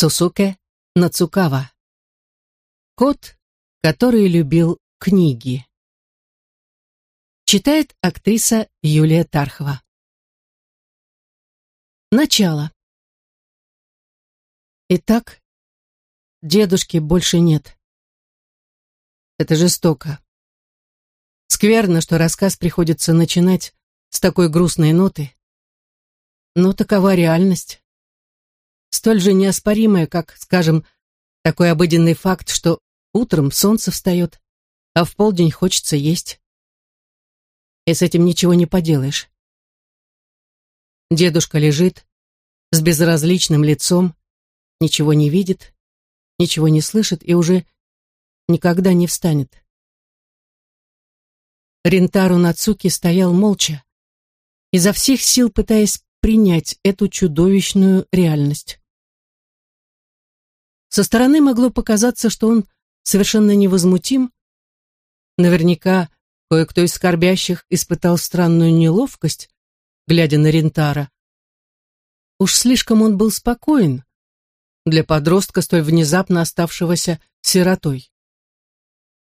Сусуке Нацукава. Кот, который любил книги. Читает актриса Юлия Тархова. Начало. Итак, дедушки больше нет. Это жестоко. Скверно, что рассказ приходится начинать с такой грустной ноты. Но такова реальность столь же неоспоримое, как, скажем, такой обыденный факт, что утром солнце встает, а в полдень хочется есть. И с этим ничего не поделаешь. Дедушка лежит с безразличным лицом, ничего не видит, ничего не слышит и уже никогда не встанет. Рентару Нацуки стоял молча, изо всех сил пытаясь принять эту чудовищную реальность. Со стороны могло показаться, что он совершенно невозмутим. Наверняка кое-кто из скорбящих испытал странную неловкость, глядя на Рентара. Уж слишком он был спокоен для подростка, столь внезапно оставшегося сиротой.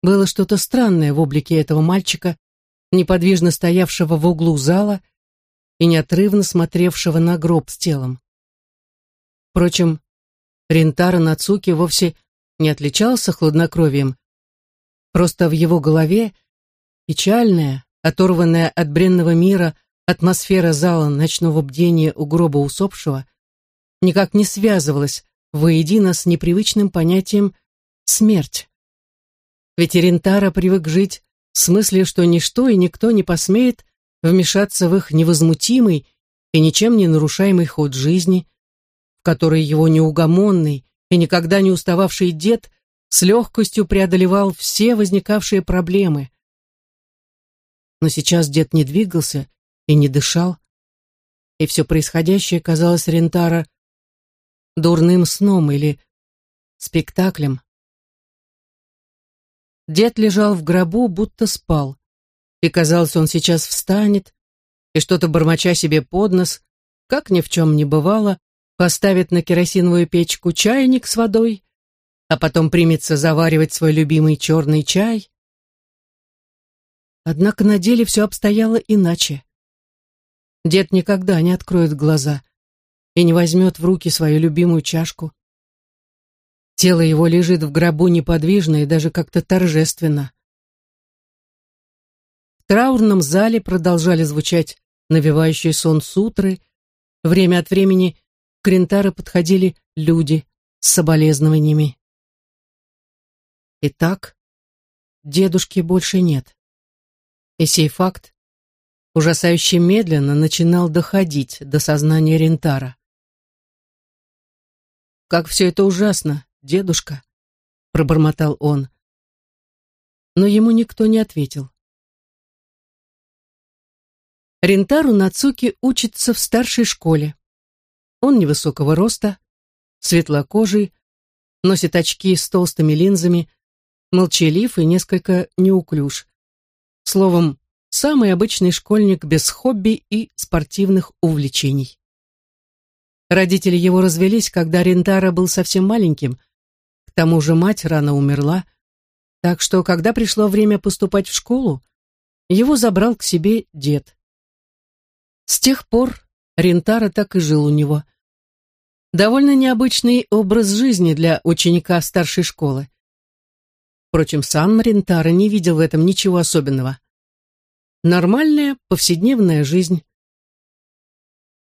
Было что-то странное в облике этого мальчика, неподвижно стоявшего в углу зала и неотрывно смотревшего на гроб с телом. Впрочем, Рентара Нацуки вовсе не отличался хладнокровием. Просто в его голове печальная, оторванная от бренного мира атмосфера зала ночного бдения у гроба усопшего никак не связывалась воедино с непривычным понятием «смерть». Ведь Рентара привык жить с мыслью, что ничто и никто не посмеет вмешаться в их невозмутимый и ничем не нарушаемый ход жизни, в которой его неугомонный и никогда не устававший дед с легкостью преодолевал все возникавшие проблемы. Но сейчас дед не двигался и не дышал, и все происходящее казалось Рентара дурным сном или спектаклем. Дед лежал в гробу, будто спал и казалось, он сейчас встанет и что-то бормоча себе под нос, как ни в чем не бывало, поставит на керосиновую печку чайник с водой, а потом примется заваривать свой любимый черный чай. Однако на деле все обстояло иначе. Дед никогда не откроет глаза и не возьмет в руки свою любимую чашку. Тело его лежит в гробу неподвижно и даже как-то торжественно траурном зале продолжали звучать навевающие сон сутры. Время от времени к Рентаро подходили люди с соболезнованиями. Итак, дедушки больше нет. И сей факт ужасающе медленно начинал доходить до сознания Рентара. «Как все это ужасно, дедушка!» — пробормотал он. Но ему никто не ответил. Рентару Нацуки учится в старшей школе. Он невысокого роста, светлокожий, носит очки с толстыми линзами, молчалив и несколько неуклюж. Словом, самый обычный школьник без хобби и спортивных увлечений. Родители его развелись, когда Рентара был совсем маленьким, к тому же мать рано умерла, так что, когда пришло время поступать в школу, его забрал к себе дед. С тех пор Рентара так и жил у него. Довольно необычный образ жизни для ученика старшей школы. Впрочем, сам Рентара не видел в этом ничего особенного. Нормальная повседневная жизнь.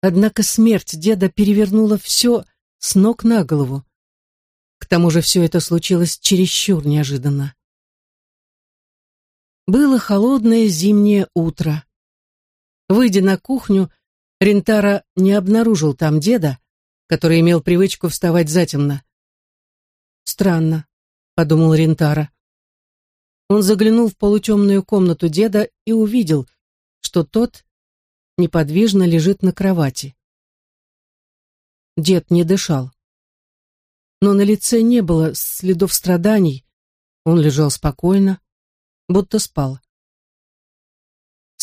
Однако смерть деда перевернула все с ног на голову. К тому же все это случилось чересчур неожиданно. Было холодное зимнее утро. Выйдя на кухню, Рентара не обнаружил там деда, который имел привычку вставать затемно. «Странно», — подумал Рентара. Он заглянул в полутемную комнату деда и увидел, что тот неподвижно лежит на кровати. Дед не дышал. Но на лице не было следов страданий, он лежал спокойно, будто спал.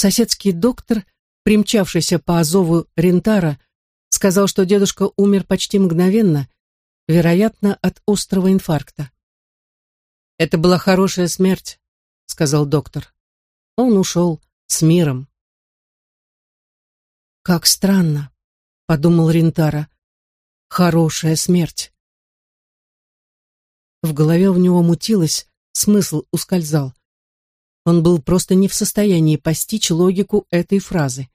Соседский доктор примчавшийся по Азову Рентара, сказал, что дедушка умер почти мгновенно вероятно, от острого инфаркта. «Это была хорошая смерть», — сказал доктор. Он ушел с миром. «Как странно», — подумал Ринтара. «Хорошая смерть». В голове у него мутилось, смысл ускользал. Он был просто не в состоянии постичь логику этой фразы.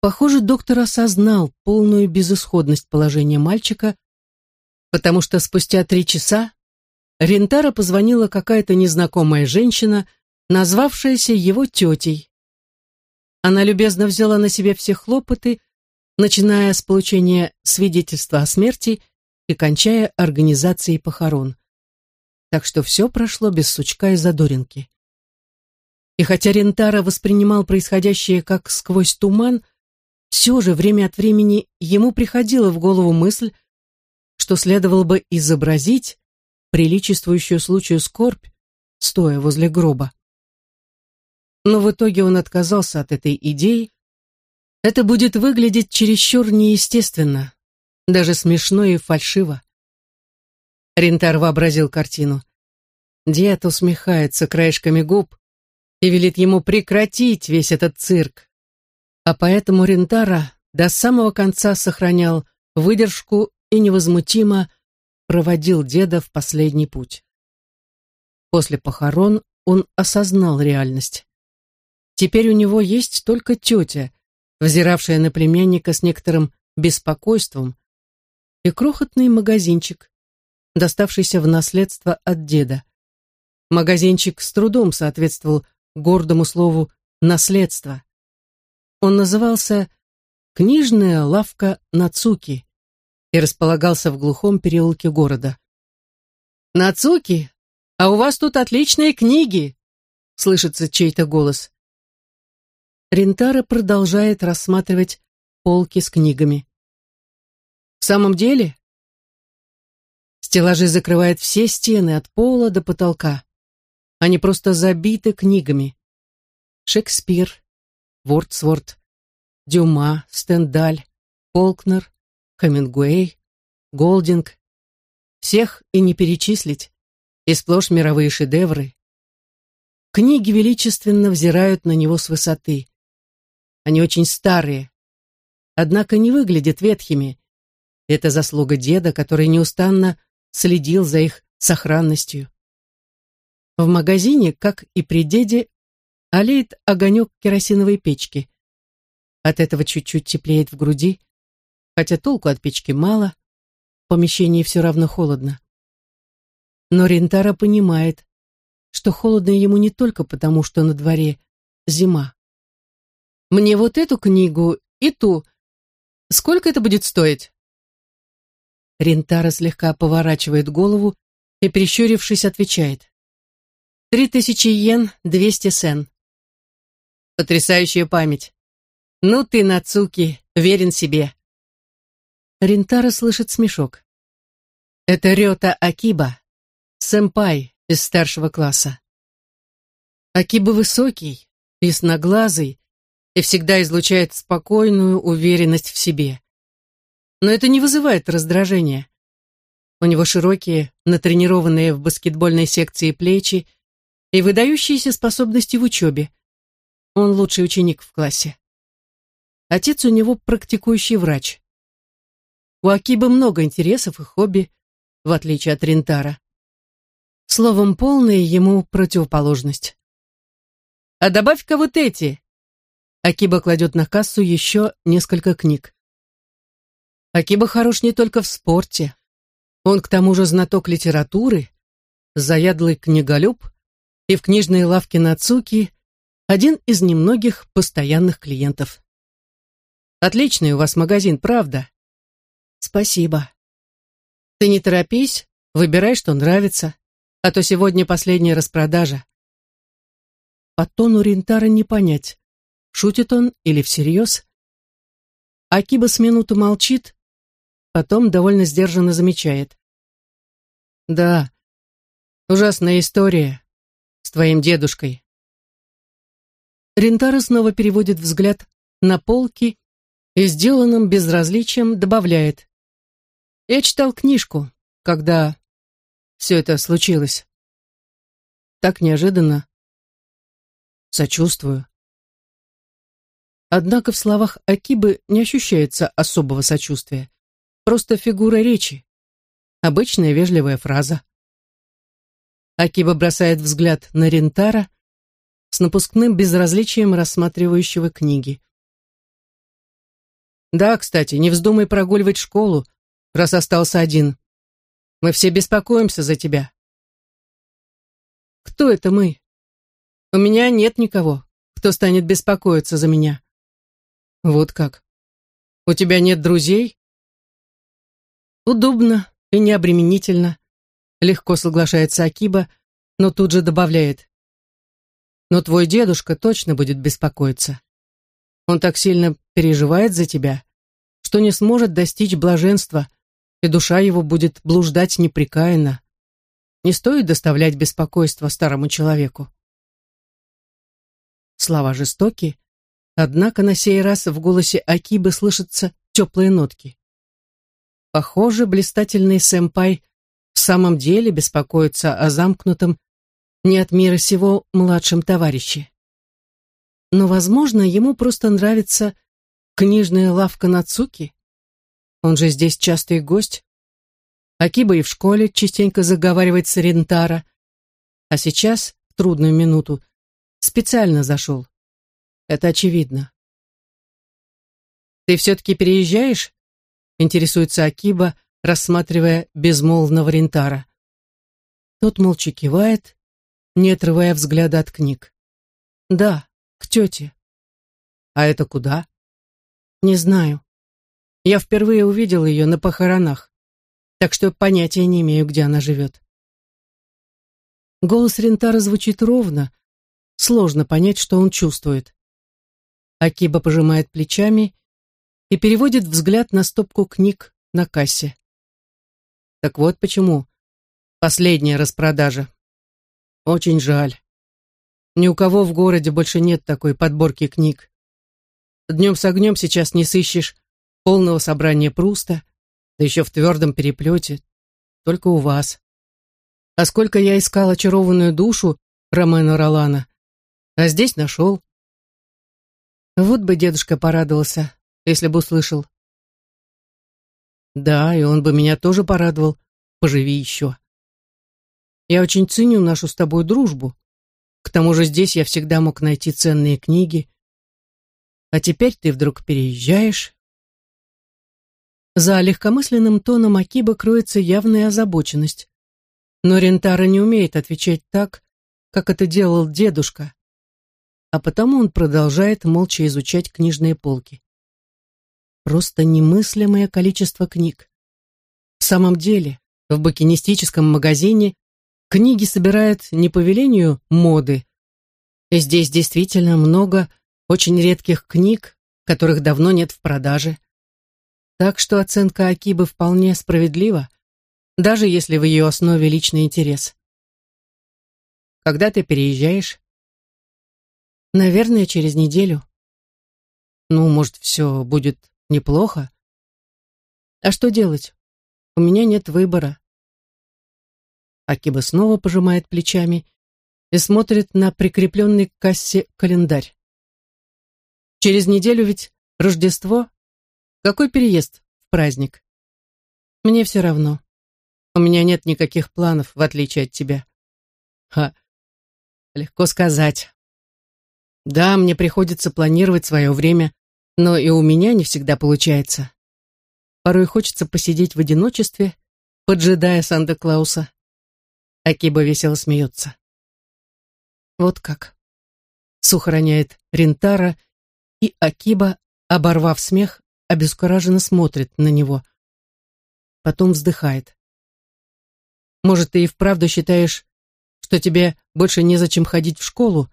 Похоже, доктор осознал полную безысходность положения мальчика, потому что спустя три часа Рентара позвонила какая-то незнакомая женщина, назвавшаяся его тетей. Она любезно взяла на себя все хлопоты, начиная с получения свидетельства о смерти и кончая организацией похорон. Так что все прошло без сучка и задоринки. И хотя Рентара воспринимал происходящее как сквозь туман, все же время от времени ему приходила в голову мысль, что следовало бы изобразить приличествующую случаю скорбь, стоя возле гроба. Но в итоге он отказался от этой идеи. Это будет выглядеть чересчур неестественно, даже смешно и фальшиво. Рентар вообразил картину. Дед усмехается краешками губ и велит ему прекратить весь этот цирк, а поэтому Рентара до самого конца сохранял выдержку и невозмутимо проводил деда в последний путь. После похорон он осознал реальность. Теперь у него есть только тетя, взиравшая на племянника с некоторым беспокойством, и крохотный магазинчик, доставшийся в наследство от деда. Магазинчик с трудом соответствовал гордому слову «наследство». Он назывался «Книжная лавка Нацуки» и располагался в глухом переулке города. «Нацуки, а у вас тут отличные книги!» — слышится чей-то голос. Рентара продолжает рассматривать полки с книгами. «В самом деле?» Стеллажи закрывают все стены от пола до потолка. Они просто забиты книгами. Шекспир, Вордсворт, Дюма, Стендаль, Полкнер, Хемингуэй, Голдинг. Всех и не перечислить. И сплошь мировые шедевры. Книги величественно взирают на него с высоты. Они очень старые, однако не выглядят ветхими. Это заслуга деда, который неустанно следил за их сохранностью. В магазине, как и при деде, олеет огонек керосиновой печки. От этого чуть-чуть теплеет в груди, хотя толку от печки мало, в помещении все равно холодно. Но Рентара понимает, что холодно ему не только потому, что на дворе зима. «Мне вот эту книгу и ту. Сколько это будет стоить?» Рентара слегка поворачивает голову и, прищурившись, отвечает. «Три тысячи йен, двести сен». Потрясающая память. Ну ты, Нацуки, верен себе. Ринтара слышит смешок. Это Рёта Акиба, сэмпай из старшего класса. Акиба высокий, ясноглазый и всегда излучает спокойную уверенность в себе. Но это не вызывает раздражения. У него широкие, натренированные в баскетбольной секции плечи и выдающиеся способности в учебе. Он лучший ученик в классе. Отец у него практикующий врач. У Акиба много интересов и хобби, в отличие от Рентара. Словом, полная ему противоположность. «А добавь-ка вот эти!» Акиба кладет на кассу еще несколько книг. Акиба хорош не только в спорте. Он к тому же знаток литературы, заядлый книголюб, и в книжной лавке Нацуки один из немногих постоянных клиентов. Отличный у вас магазин, правда? Спасибо. Ты не торопись, выбирай, что нравится, а то сегодня последняя распродажа. По тону Рентара не понять, шутит он или всерьез. Акиба с минуту молчит, потом довольно сдержанно замечает. Да, ужасная история с твоим дедушкой. Рентара снова переводит взгляд на полки и сделанным безразличием добавляет. Я читал книжку, когда все это случилось. Так неожиданно. Сочувствую. Однако в словах Акибы не ощущается особого сочувствия. Просто фигура речи. Обычная вежливая фраза. Акиба бросает взгляд на Рентара с напускным безразличием рассматривающего книги. «Да, кстати, не вздумай прогуливать школу, раз остался один. Мы все беспокоимся за тебя». «Кто это мы?» «У меня нет никого, кто станет беспокоиться за меня». «Вот как? У тебя нет друзей?» «Удобно и необременительно», Легко соглашается Акиба, но тут же добавляет. Но твой дедушка точно будет беспокоиться. Он так сильно переживает за тебя, что не сможет достичь блаженства, и душа его будет блуждать непрекаянно. Не стоит доставлять беспокойство старому человеку. Слова жестоки, однако на сей раз в голосе Акибы слышатся теплые нотки. Похоже, блистательный сэмпай в самом деле беспокоиться о замкнутом не от мира сего младшем товарище. Но, возможно, ему просто нравится книжная лавка Нацуки. Он же здесь частый гость. Акиба и в школе частенько заговаривает с Рентара, а сейчас, в трудную минуту, специально зашел. Это очевидно. «Ты все-таки переезжаешь?» — интересуется Акиба, рассматривая безмолвного рентара. Тот молча кивает, не отрывая взгляда от книг. «Да, к тете». «А это куда?» «Не знаю. Я впервые увидел ее на похоронах, так что понятия не имею, где она живет». Голос Рентара звучит ровно, сложно понять, что он чувствует. Акиба пожимает плечами и переводит взгляд на стопку книг на кассе. Так вот почему. Последняя распродажа. Очень жаль. Ни у кого в городе больше нет такой подборки книг. Днем с огнем сейчас не сыщешь полного собрания Пруста, да еще в твердом переплете. Только у вас. А сколько я искал очарованную душу Ромена Ролана, а здесь нашел. Вот бы дедушка порадовался, если бы услышал. Да, и он бы меня тоже порадовал. Поживи еще. Я очень ценю нашу с тобой дружбу. К тому же здесь я всегда мог найти ценные книги. А теперь ты вдруг переезжаешь. За легкомысленным тоном Акиба кроется явная озабоченность. Но Рентара не умеет отвечать так, как это делал дедушка. А потому он продолжает молча изучать книжные полки. Просто немыслимое количество книг. В самом деле, в букинистическом магазине книги собирают не по велению моды. И здесь действительно много очень редких книг, которых давно нет в продаже. Так что оценка Акибы вполне справедлива, даже если в ее основе личный интерес. Когда ты переезжаешь? Наверное, через неделю. Ну, может, все будет Неплохо. А что делать? У меня нет выбора. Акиба снова пожимает плечами и смотрит на прикрепленный к кассе календарь. Через неделю ведь Рождество. Какой переезд в праздник? Мне все равно. У меня нет никаких планов, в отличие от тебя. Ха, легко сказать. Да, мне приходится планировать свое время но и у меня не всегда получается. Порой хочется посидеть в одиночестве, поджидая Санта-Клауса. Акиба весело смеется. Вот как. Сухо роняет Рентара, и Акиба, оборвав смех, обескураженно смотрит на него. Потом вздыхает. Может, ты и вправду считаешь, что тебе больше незачем ходить в школу?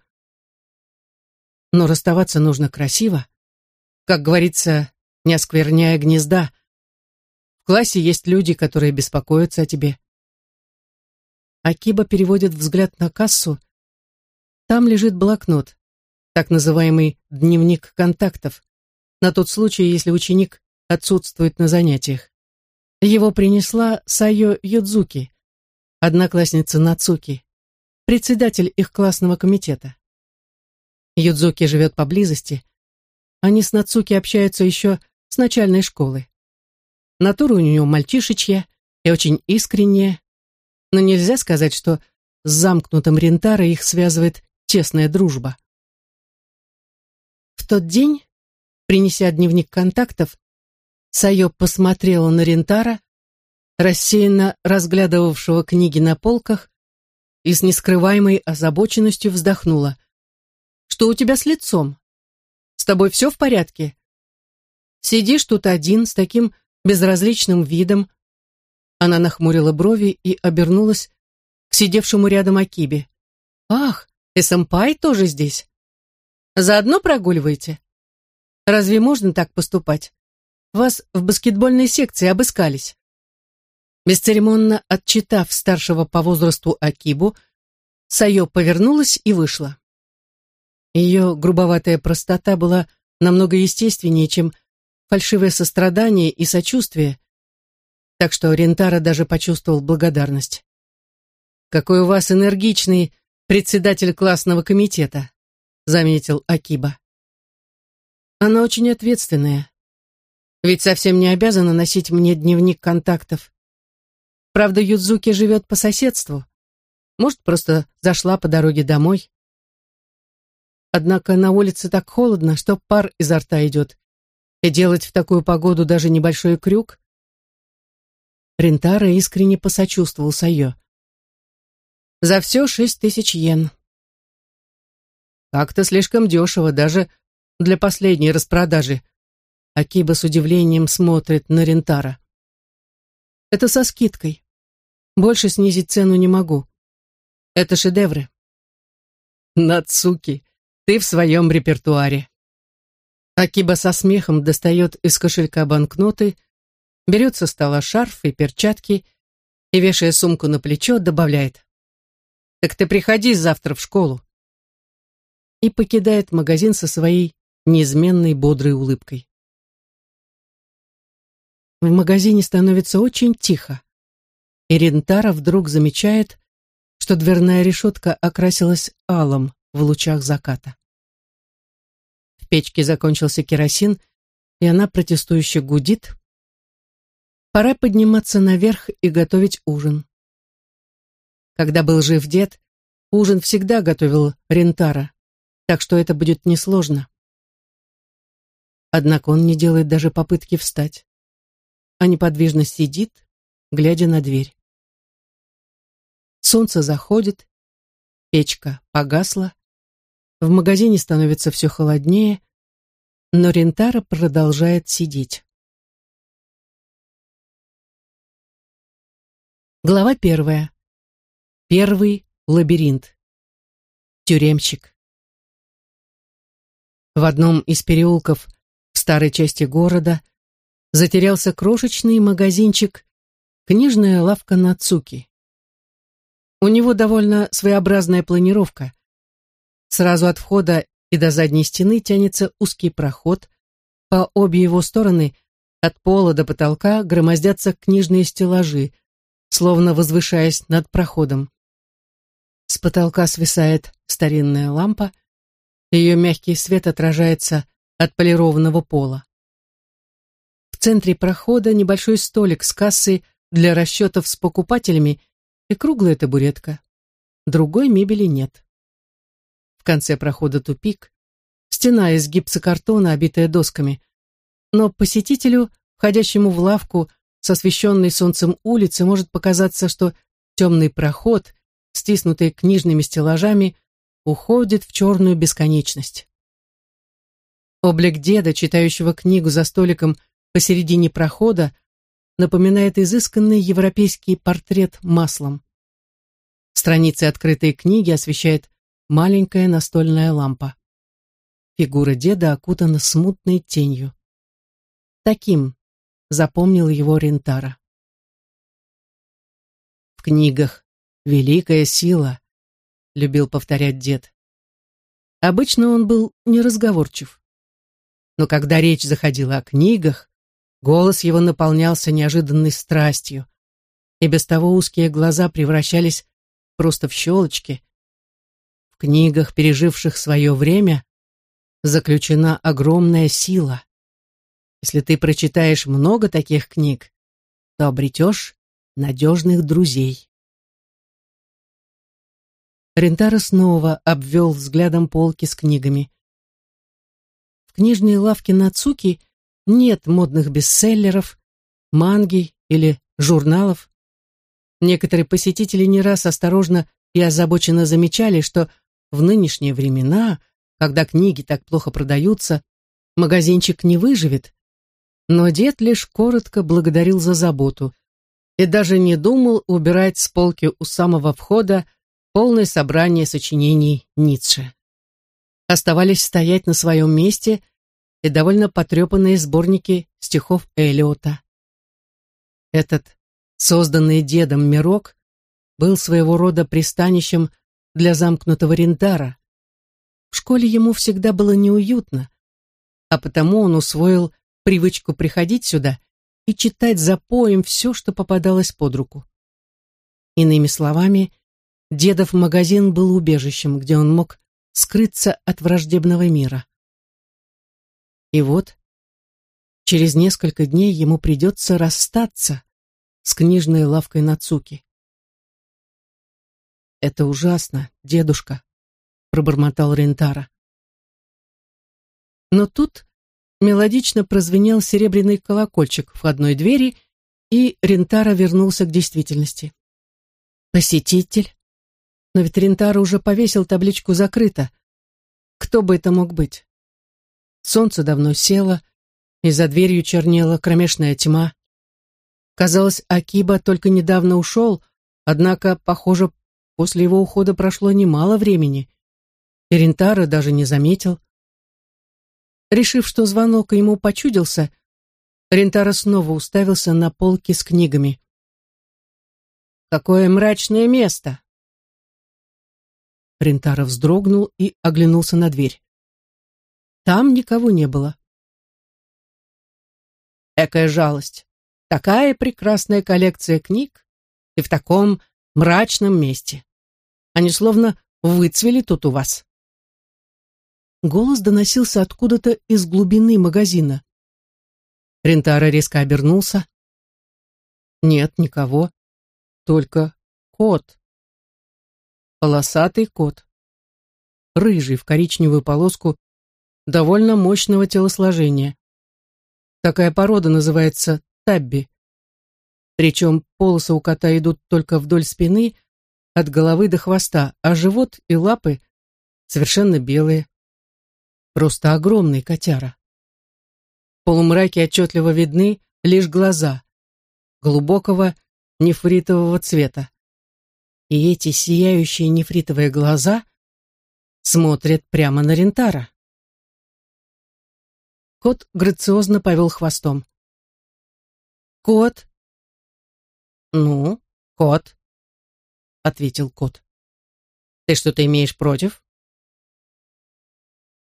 Но расставаться нужно красиво как говорится, не оскверняя гнезда. В классе есть люди, которые беспокоятся о тебе. Акиба переводит взгляд на кассу. Там лежит блокнот, так называемый дневник контактов, на тот случай, если ученик отсутствует на занятиях. Его принесла Сайо Юдзуки, одноклассница Нацуки, председатель их классного комитета. Юдзуки живет поблизости. Они с Нацуки общаются еще с начальной школы. Натура у нее мальчишечья и очень искренняя, но нельзя сказать, что с замкнутым Рентаро их связывает тесная дружба. В тот день, принеся дневник контактов, Сайо посмотрела на Рентара, рассеянно разглядывавшего книги на полках, и с нескрываемой озабоченностью вздохнула. «Что у тебя с лицом? С тобой все в порядке? Сидишь тут один с таким безразличным видом». Она нахмурила брови и обернулась к сидевшему рядом Акибе. «Ах, и сэмпай тоже здесь. Заодно прогуливаете? Разве можно так поступать? Вас в баскетбольной секции обыскались». Бесцеремонно отчитав старшего по возрасту Акибу, Сайо повернулась и вышла. Ее грубоватая простота была намного естественнее, чем фальшивое сострадание и сочувствие, так что Рентара даже почувствовал благодарность. «Какой у вас энергичный председатель классного комитета», заметил Акиба. «Она очень ответственная, ведь совсем не обязана носить мне дневник контактов. Правда, Юдзуки живет по соседству. Может, просто зашла по дороге домой. Однако на улице так холодно, что пар изо рта идет. И делать в такую погоду даже небольшой крюк. Рентара искренне посочувствовал Сайо. За все шесть тысяч йен. Как-то слишком дешево, даже для последней распродажи. Акиба с удивлением смотрит на Рентара. Это со скидкой. Больше снизить цену не могу. Это шедевры. Нацуки, ты в своем репертуаре. Акиба со смехом достает из кошелька банкноты, берет со стола шарф и перчатки и, вешая сумку на плечо, добавляет. «Так ты приходи завтра в школу». И покидает магазин со своей неизменной бодрой улыбкой. В магазине становится очень тихо. И Рентара вдруг замечает, что дверная решетка окрасилась алым в лучах заката. В печке закончился керосин, и она протестующе гудит. Пора подниматься наверх и готовить ужин. Когда был жив дед, ужин всегда готовил Рентара, так что это будет несложно. Однако он не делает даже попытки встать а неподвижно сидит, глядя на дверь. Солнце заходит, печка погасла, в магазине становится все холоднее, но Рентара продолжает сидеть. Глава первая. Первый лабиринт. Тюремщик. В одном из переулков в старой части города затерялся крошечный магазинчик «Книжная лавка Нацуки». У него довольно своеобразная планировка. Сразу от входа и до задней стены тянется узкий проход. По обе его стороны, от пола до потолка, громоздятся книжные стеллажи, словно возвышаясь над проходом. С потолка свисает старинная лампа, ее мягкий свет отражается от полированного пола центре прохода небольшой столик с кассой для расчетов с покупателями и круглая табуретка. Другой мебели нет. В конце прохода тупик, стена из гипсокартона, обитая досками. Но посетителю, входящему в лавку с освещенной солнцем улицы, может показаться, что темный проход, стиснутый книжными стеллажами, уходит в черную бесконечность. Облик деда, читающего книгу за столиком посередине прохода напоминает изысканный европейский портрет маслом. Страницы открытой книги освещает маленькая настольная лампа. Фигура деда окутана смутной тенью. Таким запомнил его Рентара. В книгах «Великая сила», — любил повторять дед. Обычно он был неразговорчив. Но когда речь заходила о книгах, Голос его наполнялся неожиданной страстью, и без того узкие глаза превращались просто в щелочки. Книгах, переживших свое время, заключена огромная сила. Если ты прочитаешь много таких книг, то обретешь надежных друзей. Рентаро снова обвел взглядом полки с книгами. В книжной лавке Нацуки нет модных бестселлеров, манги или журналов. Некоторые посетители не раз осторожно и озабоченно замечали, что в нынешние времена, когда книги так плохо продаются, магазинчик не выживет. Но дед лишь коротко благодарил за заботу и даже не думал убирать с полки у самого входа полное собрание сочинений Ницше. Оставались стоять на своем месте и довольно потрепанные сборники стихов Элиота. Этот, созданный дедом мирок, был своего рода пристанищем для замкнутого рентара. В школе ему всегда было неуютно, а потому он усвоил привычку приходить сюда и читать за поем все, что попадалось под руку. Иными словами, дедов магазин был убежищем, где он мог скрыться от враждебного мира. И вот, через несколько дней ему придется расстаться с книжной лавкой Нацуки. «Это ужасно, дедушка», — пробормотал Рентара. Но тут мелодично прозвенел серебряный колокольчик в входной двери, и Рентара вернулся к действительности. «Посетитель?» Но ведь Рентара уже повесил табличку «Закрыто». Кто бы это мог быть? Солнце давно село, и за дверью чернела кромешная тьма. Казалось, Акиба только недавно ушел, однако, похоже, после его ухода прошло немало времени. Иринтара даже не заметил. Решив, что звонок ему почудился, Рентара снова уставился на полки с книгами. «Какое мрачное место!» Рентара вздрогнул и оглянулся на дверь. Там никого не было. Экая жалость. Такая прекрасная коллекция книг и в таком мрачном месте. Они словно выцвели тут у вас. Голос доносился откуда-то из глубины магазина. Рентара резко обернулся. Нет, никого. Только кот. Полосатый кот. Рыжий в коричневую полоску довольно мощного телосложения. Такая порода называется табби. Причем полосы у кота идут только вдоль спины, от головы до хвоста, а живот и лапы совершенно белые. Просто огромный котяра. В полумраке отчетливо видны лишь глаза, глубокого нефритового цвета. И эти сияющие нефритовые глаза смотрят прямо на Рентара. Кот грациозно повел хвостом. «Кот!» «Ну, кот!» — ответил кот. «Ты что-то имеешь против?»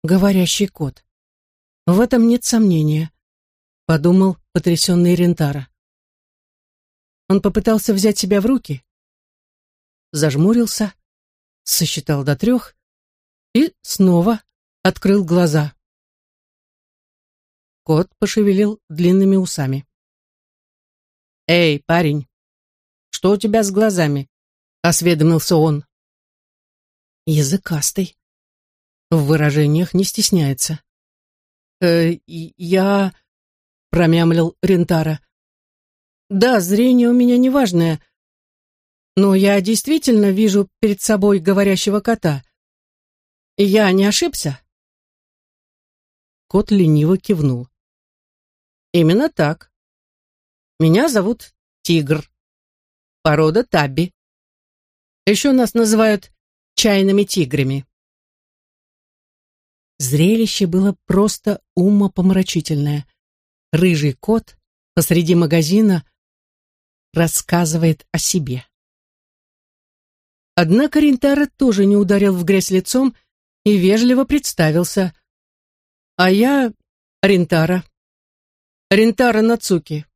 «Говорящий кот. В этом нет сомнения», — подумал потрясенный Рентара. Он попытался взять себя в руки, зажмурился, сосчитал до трех и снова открыл глаза. Кот пошевелил длинными усами. «Эй, парень, что у тебя с глазами?» — осведомился он. Языкастый. В выражениях не стесняется. «Э, я...» — промямлил Рентара. «Да, зрение у меня неважное, но я действительно вижу перед собой говорящего кота. Я не ошибся?» Кот лениво кивнул. Именно так. Меня зовут Тигр. Порода Табби. Еще нас называют чайными тиграми. Зрелище было просто умопомрачительное. Рыжий кот посреди магазина рассказывает о себе. Однако Рентара тоже не ударил в грязь лицом и вежливо представился. «А я Рентара, Ринтаро Нацуки».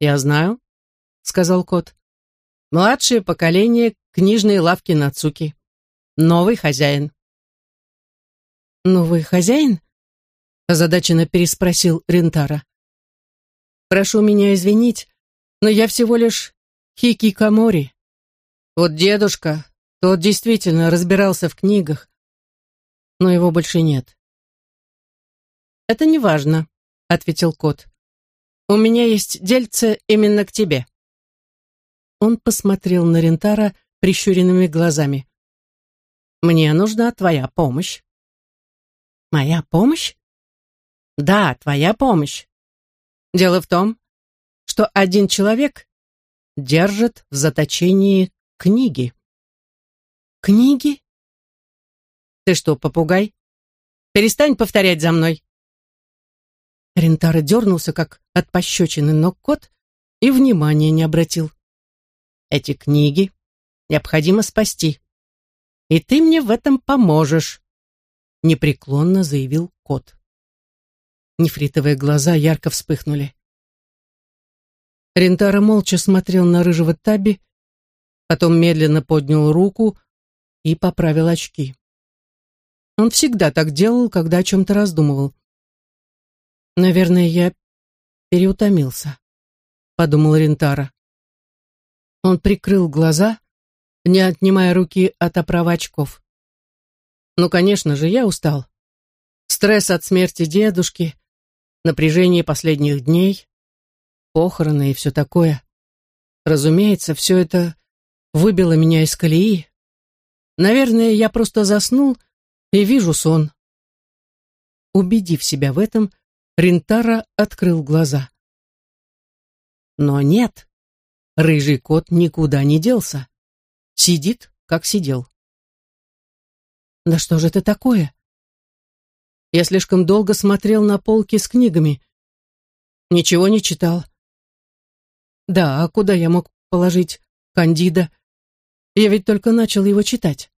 «Я знаю», — сказал кот. «Младшее поколение книжной лавки Нацуки. Новый хозяин». «Новый хозяин?» — озадаченно переспросил Ринтаро. «Прошу меня извинить, но я всего лишь хикикомори. Вот дедушка, тот действительно разбирался в книгах, но его больше нет». «Это не важно», — ответил кот. «У меня есть дельце именно к тебе». Он посмотрел на Рентара прищуренными глазами. «Мне нужна твоя помощь». «Моя помощь?» «Да, твоя помощь. Дело в том, что один человек держит в заточении книги». «Книги?» «Ты что, попугай? Перестань повторять за мной». Рентара дернулся, как от пощечины, но кот и внимания не обратил. «Эти книги необходимо спасти, и ты мне в этом поможешь», непреклонно заявил кот. Нефритовые глаза ярко вспыхнули. Рентара молча смотрел на рыжего Таби, потом медленно поднял руку и поправил очки. Он всегда так делал, когда о чем-то раздумывал. «Наверное, я переутомился», — подумал Рентара. Он прикрыл глаза, не отнимая руки от оправа очков. Ну, конечно же, я устал. Стресс от смерти дедушки, напряжение последних дней, похороны и все такое. Разумеется, все это выбило меня из колеи. Наверное, я просто заснул и вижу сон. Убедив себя в этом, Ринтара открыл глаза. Но нет, рыжий кот никуда не делся. Сидит, как сидел. Да что же это такое? Я слишком долго смотрел на полки с книгами. Ничего не читал. Да, а куда я мог положить Кандида? Я ведь только начал его читать.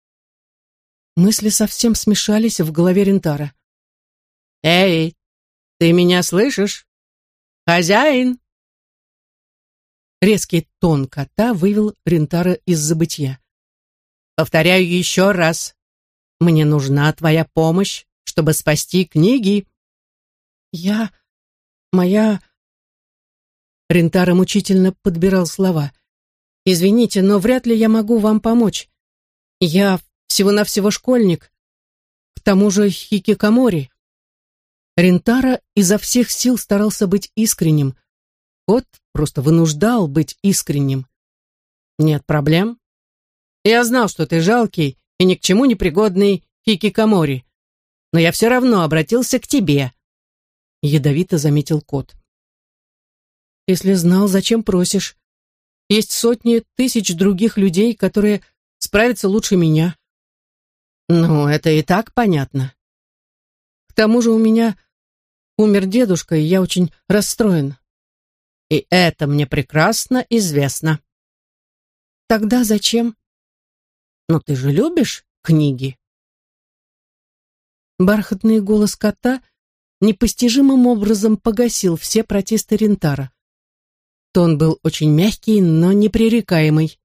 Мысли совсем смешались в голове Рентара. «Эй, ты меня слышишь? Хозяин!» Резкий тон кота вывел Рентара из забытья. «Повторяю еще раз. Мне нужна твоя помощь, чтобы спасти книги. Я... моя... Рентара мучительно подбирал слова. «Извините, но вряд ли я могу вам помочь. Я всего-навсего школьник. К тому же хикикамори». Рентара изо всех сил старался быть искренним. Кот просто вынуждал быть искренним. «Нет проблем. Я знал, что ты жалкий и ни к чему не пригодный хикикомори. Но я все равно обратился к тебе», — ядовито заметил кот. «Если знал, зачем просишь? Есть сотни тысяч других людей, которые справятся лучше меня». «Ну, это и так понятно. К тому же у меня умер дедушка, и я очень расстроен. И это мне прекрасно известно». «Тогда зачем?» Но ты же любишь книги?» Бархатный голос кота непостижимым образом погасил все протесты Рентара. Тон был очень мягкий, но непререкаемый.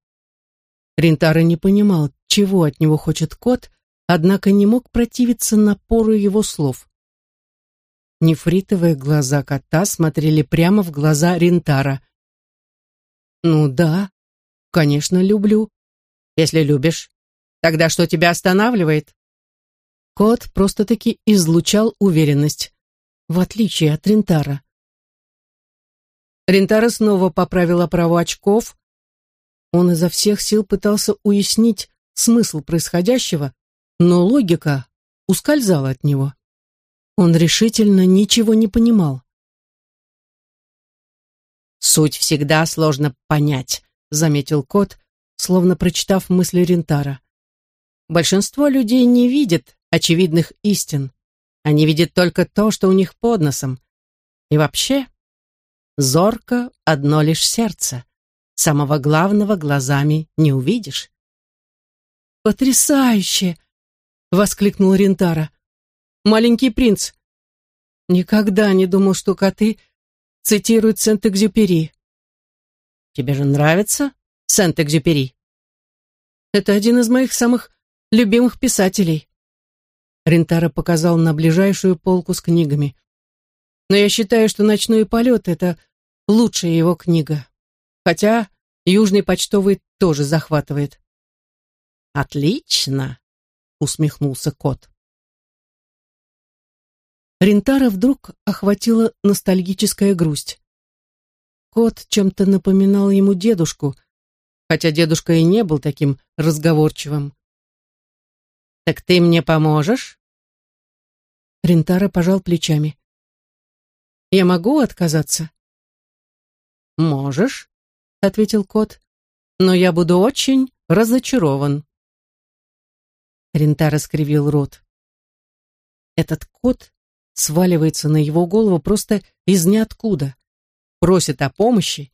Рентара не понимал, чего от него хочет кот, однако не мог противиться напору его слов. Нефритовые глаза кота смотрели прямо в глаза Рентара. «Ну да, конечно, люблю. Если любишь, Тогда что тебя останавливает? Кот просто-таки излучал уверенность, в отличие от Рентара. Рентара снова поправил оправу очков. Он изо всех сил пытался уяснить смысл происходящего, но логика ускользала от него. Он решительно ничего не понимал. «Суть всегда сложно понять», — заметил кот, словно прочитав мысли Рентара. Большинство людей не видит очевидных истин. Они видят только то, что у них под носом. И вообще, зорко одно лишь сердце. Самого главного глазами не увидишь. «Потрясающе!» — воскликнул Рентара. «Маленький принц! Никогда не думал, что коты цитирует Сент-Экзюпери. Тебе же нравится Сент-Экзюпери? Это один из моих самых любимых писателей. Рентара показал на ближайшую полку с книгами. Но я считаю, что «Ночной полет» — это лучшая его книга. Хотя «Южный почтовый» тоже захватывает. «Отлично!» — усмехнулся кот. Рентара вдруг охватила ностальгическая грусть. Кот чем-то напоминал ему дедушку, хотя дедушка и не был таким разговорчивым. «Так ты мне поможешь?» Рентара пожал плечами. «Я могу отказаться?» «Можешь», — ответил кот, «но я буду очень разочарован». Рентара скривил рот. Этот кот сваливается на его голову просто из ниоткуда просит о помощи,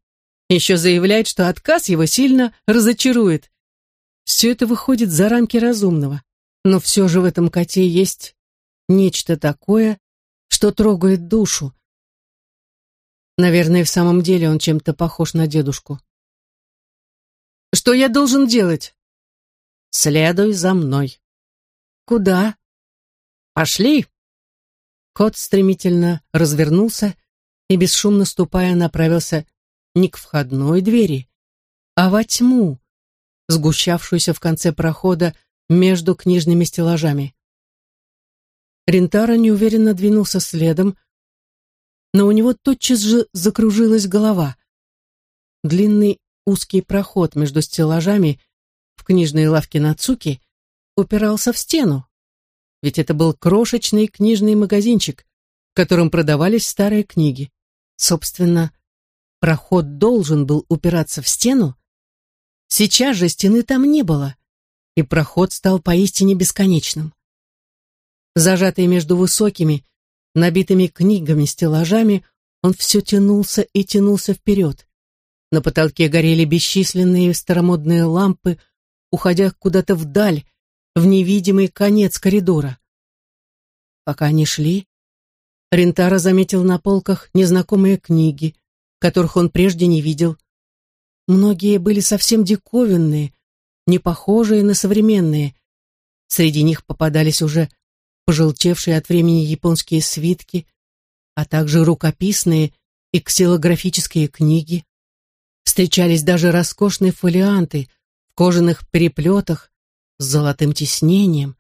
еще заявляет, что отказ его сильно разочарует. Все это выходит за рамки разумного, но все же в этом коте есть нечто такое, что трогает душу. Наверное, в самом деле он чем-то похож на дедушку. «Что я должен делать?» «Следуй за мной». «Куда?» «Пошли». Кот стремительно развернулся и, бесшумно ступая, направился не к входной двери, а во тьму, сгущавшуюся в конце прохода между книжными стеллажами. Рентара неуверенно двинулся следом, но у него тотчас же закружилась голова. Длинный узкий проход между стеллажами в книжной лавке Нацуки упирался в стену, ведь это был крошечный книжный магазинчик, в котором продавались старые книги. Собственно, проход должен был упираться в стену. Сейчас же стены там не было, и проход стал поистине бесконечным. Зажатый между высокими, набитыми книгами стеллажами, он все тянулся и тянулся вперед. На потолке горели бесчисленные старомодные лампы, уходя куда-то вдаль, в невидимый конец коридора. Пока они шли, Рентара заметил на полках незнакомые книги, которых он прежде не видел. Многие были совсем диковинные, не похожие на современные. Среди них попадались уже пожелтевшие от времени японские свитки, а также рукописные и ксилографические книги. Встречались даже роскошные фолианты в кожаных переплетах с золотым тиснением.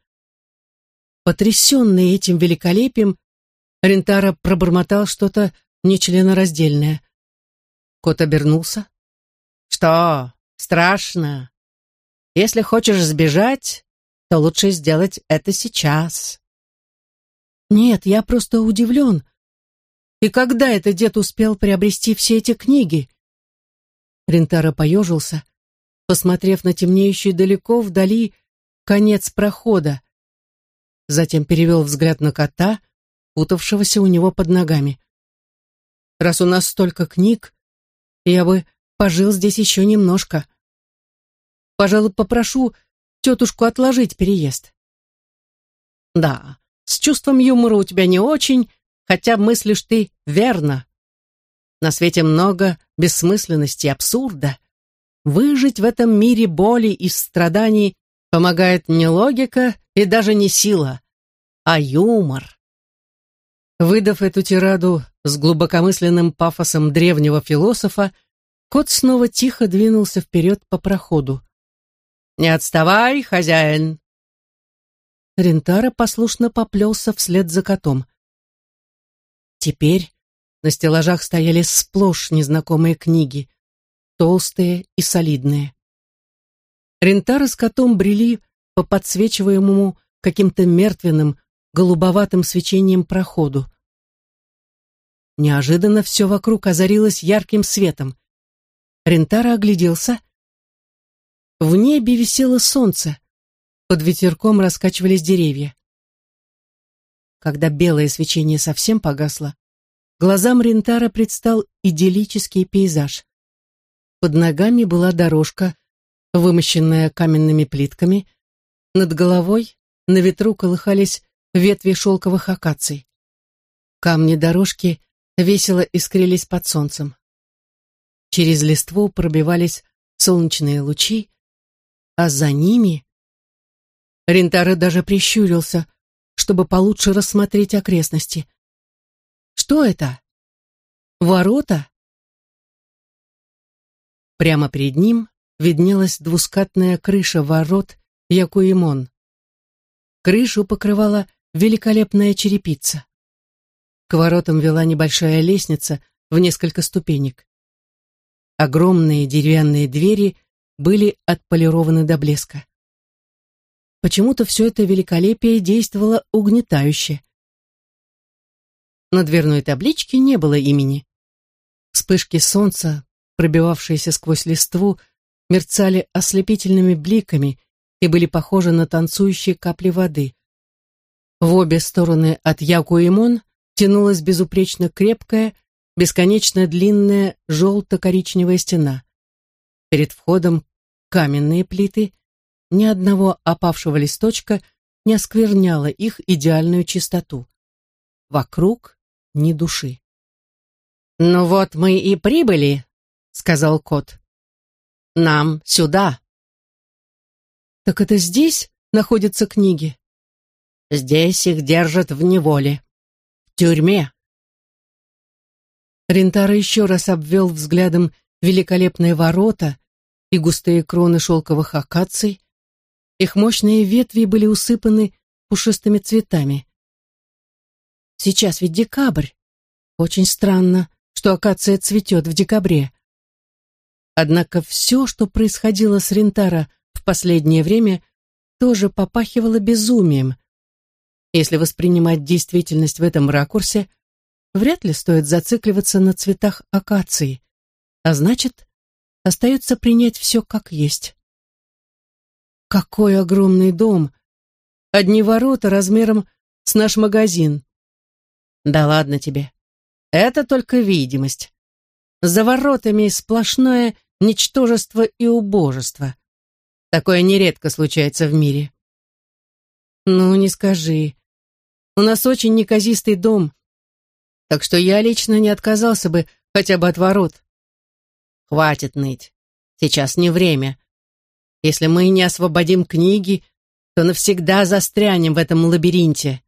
Потрясенный этим великолепием, Рентара пробормотал что-то нечленораздельное. Кот обернулся. «Что? Страшно? Если хочешь сбежать, то лучше сделать это сейчас». «Нет, я просто удивлен. И когда это дед успел приобрести все эти книги?» Рентара поежился, посмотрев на темнеющий далеко вдали конец прохода. Затем перевел взгляд на кота — путавшегося у него под ногами. «Раз у нас столько книг, я бы пожил здесь еще немножко. Пожалуй, попрошу тетушку отложить переезд». «Да, с чувством юмора у тебя не очень, хотя мыслишь ты верно. На свете много бессмысленности и абсурда. Выжить в этом мире боли и страданий помогает не логика и даже не сила, а юмор. Выдав эту тираду с глубокомысленным пафосом древнего философа, кот снова тихо двинулся вперед по проходу. «Не отставай, хозяин!» Рентара послушно поплелся вслед за котом. Теперь на стеллажах стояли сплошь незнакомые книги, толстые и солидные. Рентара с котом брели по подсвечиваемому каким-то мертвенным, голубоватым свечением проходу. Неожиданно все вокруг озарилось ярким светом. Рентара огляделся. В небе висело солнце. Под ветерком раскачивались деревья. Когда белое свечение совсем погасло, глазам Рентара предстал идиллический пейзаж. Под ногами была дорожка, вымощенная каменными плитками. Над головой на ветру колыхались ветви шелковых акаций. Камни дорожки весело искрились под солнцем. Через листву пробивались солнечные лучи, а за ними... Рентаре даже прищурился, чтобы получше рассмотреть окрестности. Что это? Ворота? Прямо перед ним виднелась двускатная крыша ворот Якуимон. Крышу покрывала великолепная черепица. К воротам вела небольшая лестница в несколько ступенек. Огромные деревянные двери были отполированы до блеска. Почему-то все это великолепие действовало угнетающе. На дверной табличке не было имени. Вспышки солнца, пробивавшиеся сквозь листву, мерцали ослепительными бликами и были похожи на танцующие капли воды. В обе стороны от Якуимон тянулась безупречно крепкая, бесконечно длинная желто-коричневая стена. Перед входом каменные плиты, ни одного опавшего листочка не оскверняло их идеальную чистоту. Вокруг ни души. «Ну вот мы и прибыли», — сказал кот. «Нам сюда». «Так это здесь находятся книги?» «Здесь их держат в неволе. В тюрьме». Рентара еще раз обвел взглядом великолепные ворота и густые кроны шелковых акаций, их мощные ветви были усыпаны пушистыми цветами. Сейчас ведь декабрь. Очень странно, что акация цветет в декабре. Однако все, что происходило с Рентара в последнее время, тоже попахивало безумием. Если воспринимать действительность в этом ракурсе, вряд ли стоит зацикливаться на цветах акации, а значит, остается принять все как есть. Какой огромный дом! Одни ворота размером с наш магазин. Да ладно тебе. Это только видимость. За воротами сплошное ничтожество и убожество. Такое нередко случается в мире. Ну, не скажи. У нас очень неказистый дом, так что я лично не отказался бы хотя бы от ворот. Хватит ныть. Сейчас не время. Если мы не освободим книги, то навсегда застрянем в этом лабиринте.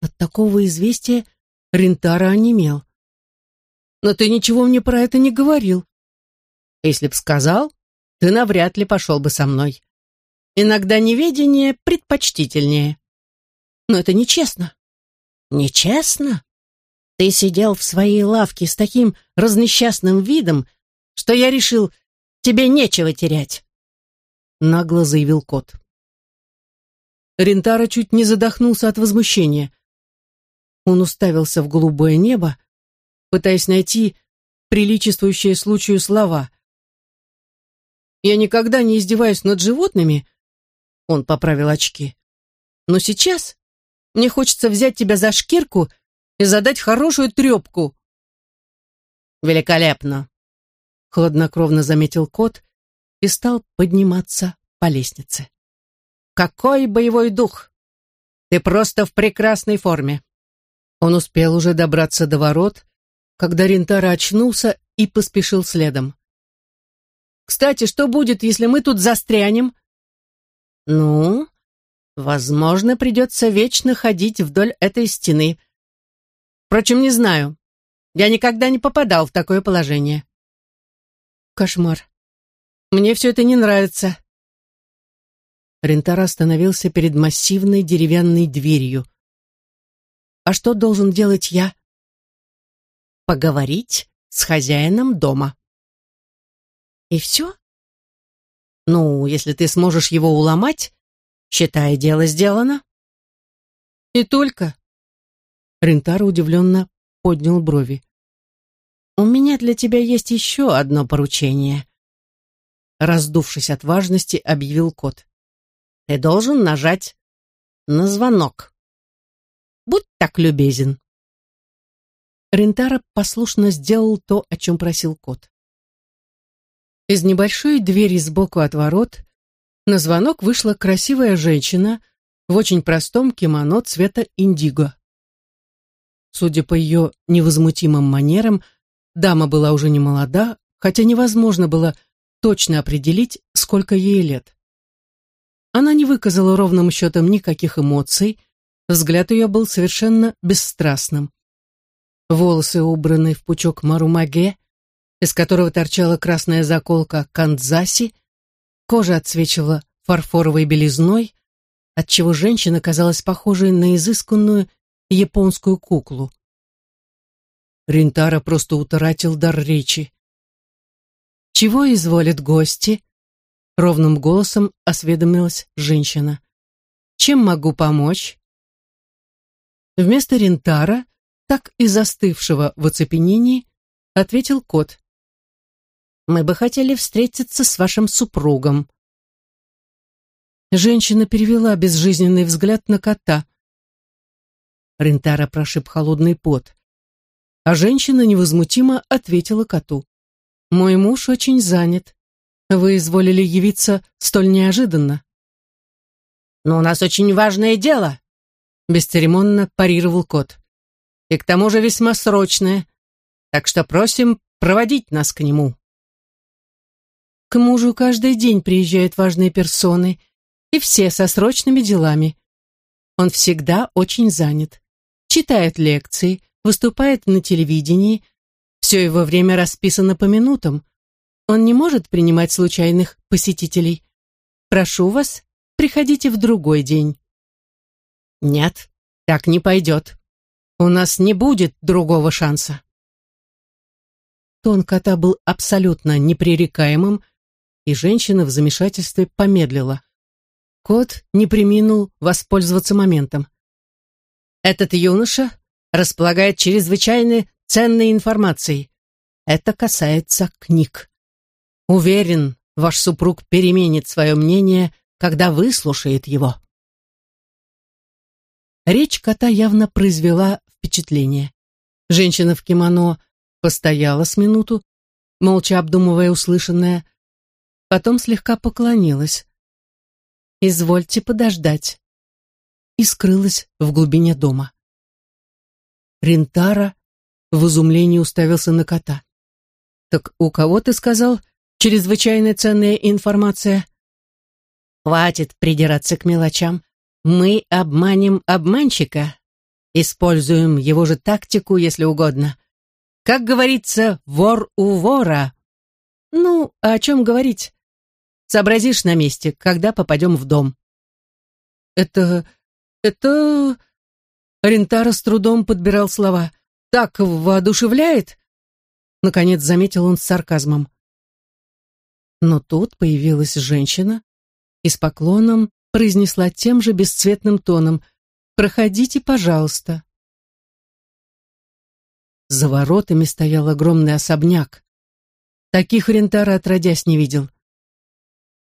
От такого известия Рентара онемел. Но ты ничего мне про это не говорил. Если б сказал, ты навряд ли пошел бы со мной. Иногда неведение предпочтительнее. Но это нечестно. Нечестно? Ты сидел в своей лавке с таким разнесчастным видом, что я решил, Тебе нечего терять», — нагло заявил кот. Рентара чуть не задохнулся от возмущения. Он уставился в голубое небо, пытаясь найти приличествующие случаю слова. «Я никогда не издеваюсь над животными», — он поправил очки. «Но сейчас мне хочется взять тебя за шкирку и задать хорошую трепку». «Великолепно», хладнокровно заметил кот и стал подниматься по лестнице. «Какой боевой дух! Ты просто в прекрасной форме!» Он успел уже добраться до ворот, когда Рентара очнулся и поспешил следом. «Кстати, что будет, если мы тут застрянем?» «Ну, возможно, придется вечно ходить вдоль этой стены. Впрочем, не знаю. Я никогда не попадал в такое положение». Кошмар. Мне все это не нравится. Рентара остановился перед массивной деревянной дверью. А что должен делать я? Поговорить с хозяином дома. И все? Ну, если ты сможешь его уломать, считай, дело сделано. И только. Рентара удивленно поднял брови. «У меня для тебя есть еще одно поручение», раздувшись от важности, объявил кот. «Ты должен нажать на звонок. Будь так любезен». Рентара послушно сделал то, о чем просил кот. Из небольшой двери сбоку от ворот на звонок вышла красивая женщина в очень простом кимоно цвета индиго. судя по ее невозмутимым манерам, дама была уже не молода, хотя невозможно было точно определить, сколько ей лет. Она не выказала ровным счетом никаких эмоций, взгляд ее был совершенно бесстрастным. Волосы убраны в пучок марумаге, из которого торчала красная заколка кандзаси, кожа отсвечивала фарфоровой белизной, отчего женщина казалась похожей на изысканную японскую куклу. Ринтара просто утратил дар речи. «Чего изволят гости?» — ровным голосом осведомилась женщина. «Чем могу помочь?» Вместо Ринтара, так и застывшего в оцепенении, ответил кот. «Мы бы хотели встретиться с вашим супругом». Женщина перевела безжизненный взгляд на кота. Рентара прошиб холодный пот, а женщина невозмутимо ответила коту. «Мой муж очень занят. Вы изволили явиться столь неожиданно». «Но у нас очень важное дело», — бесцеремонно парировал кот. «И к тому же весьма срочное, так что просим проводить нас к нему». К мужу каждый день приезжают важные персоны, и все со срочными делами. Он всегда очень занят. Читает лекции, выступает на телевидении. Все его время расписано по минутам. Он не может принимать случайных посетителей. Прошу вас, приходите в другой день. Нет, так не пойдет. У нас не будет другого шанса. Тон кота был абсолютно непререкаемым, и женщина в замешательстве помедлила. Кот не приминул воспользоваться моментом. «Этот юноша располагает чрезвычайно ценной информацией. Это касается книг. Уверен, ваш супруг переменит свое мнение, когда выслушает его». Речь кота явно произвела впечатление. Женщина в кимоно постояла с минуту, молча обдумывая услышанное, потом слегка поклонилась. «Извольте подождать», и скрылась в глубине дома. Ринтара в изумлении уставился на кота. «Так у кого, ты сказал, чрезвычайно ценная информация?» «Хватит придираться к мелочам. Мы обманем обманщика, используем его же тактику, если угодно. Как говорится, вор у вора. Ну, а о чем говорить? Сообразишь на месте, когда попадем в дом. Это... это... Рентара с трудом подбирал слова. Так воодушевляет? Наконец заметил он с сарказмом. Но тут появилась женщина и с поклоном произнесла тем же бесцветным тоном «Проходите, пожалуйста». За воротами стоял огромный особняк. Таких Рентара отродясь не видел.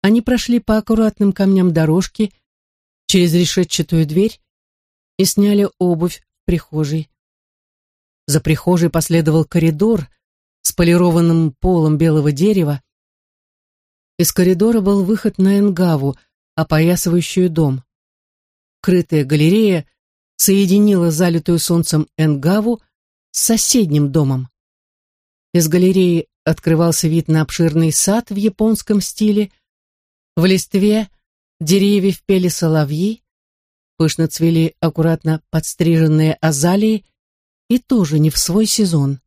Они прошли по аккуратным камням дорожки через решетчатую дверь и сняли обувь в прихожей. За прихожей последовал коридор с полированным полом белого дерева. Из коридора был выход на Энгаву, опоясывающую дом. Крытая галерея соединила залитую солнцем Энгаву с соседним домом. Из галереи открывался вид на обширный сад в японском стиле – в листве деревьев пели соловьи, пышно цвели аккуратно подстриженные азалии и тоже не в свой сезон.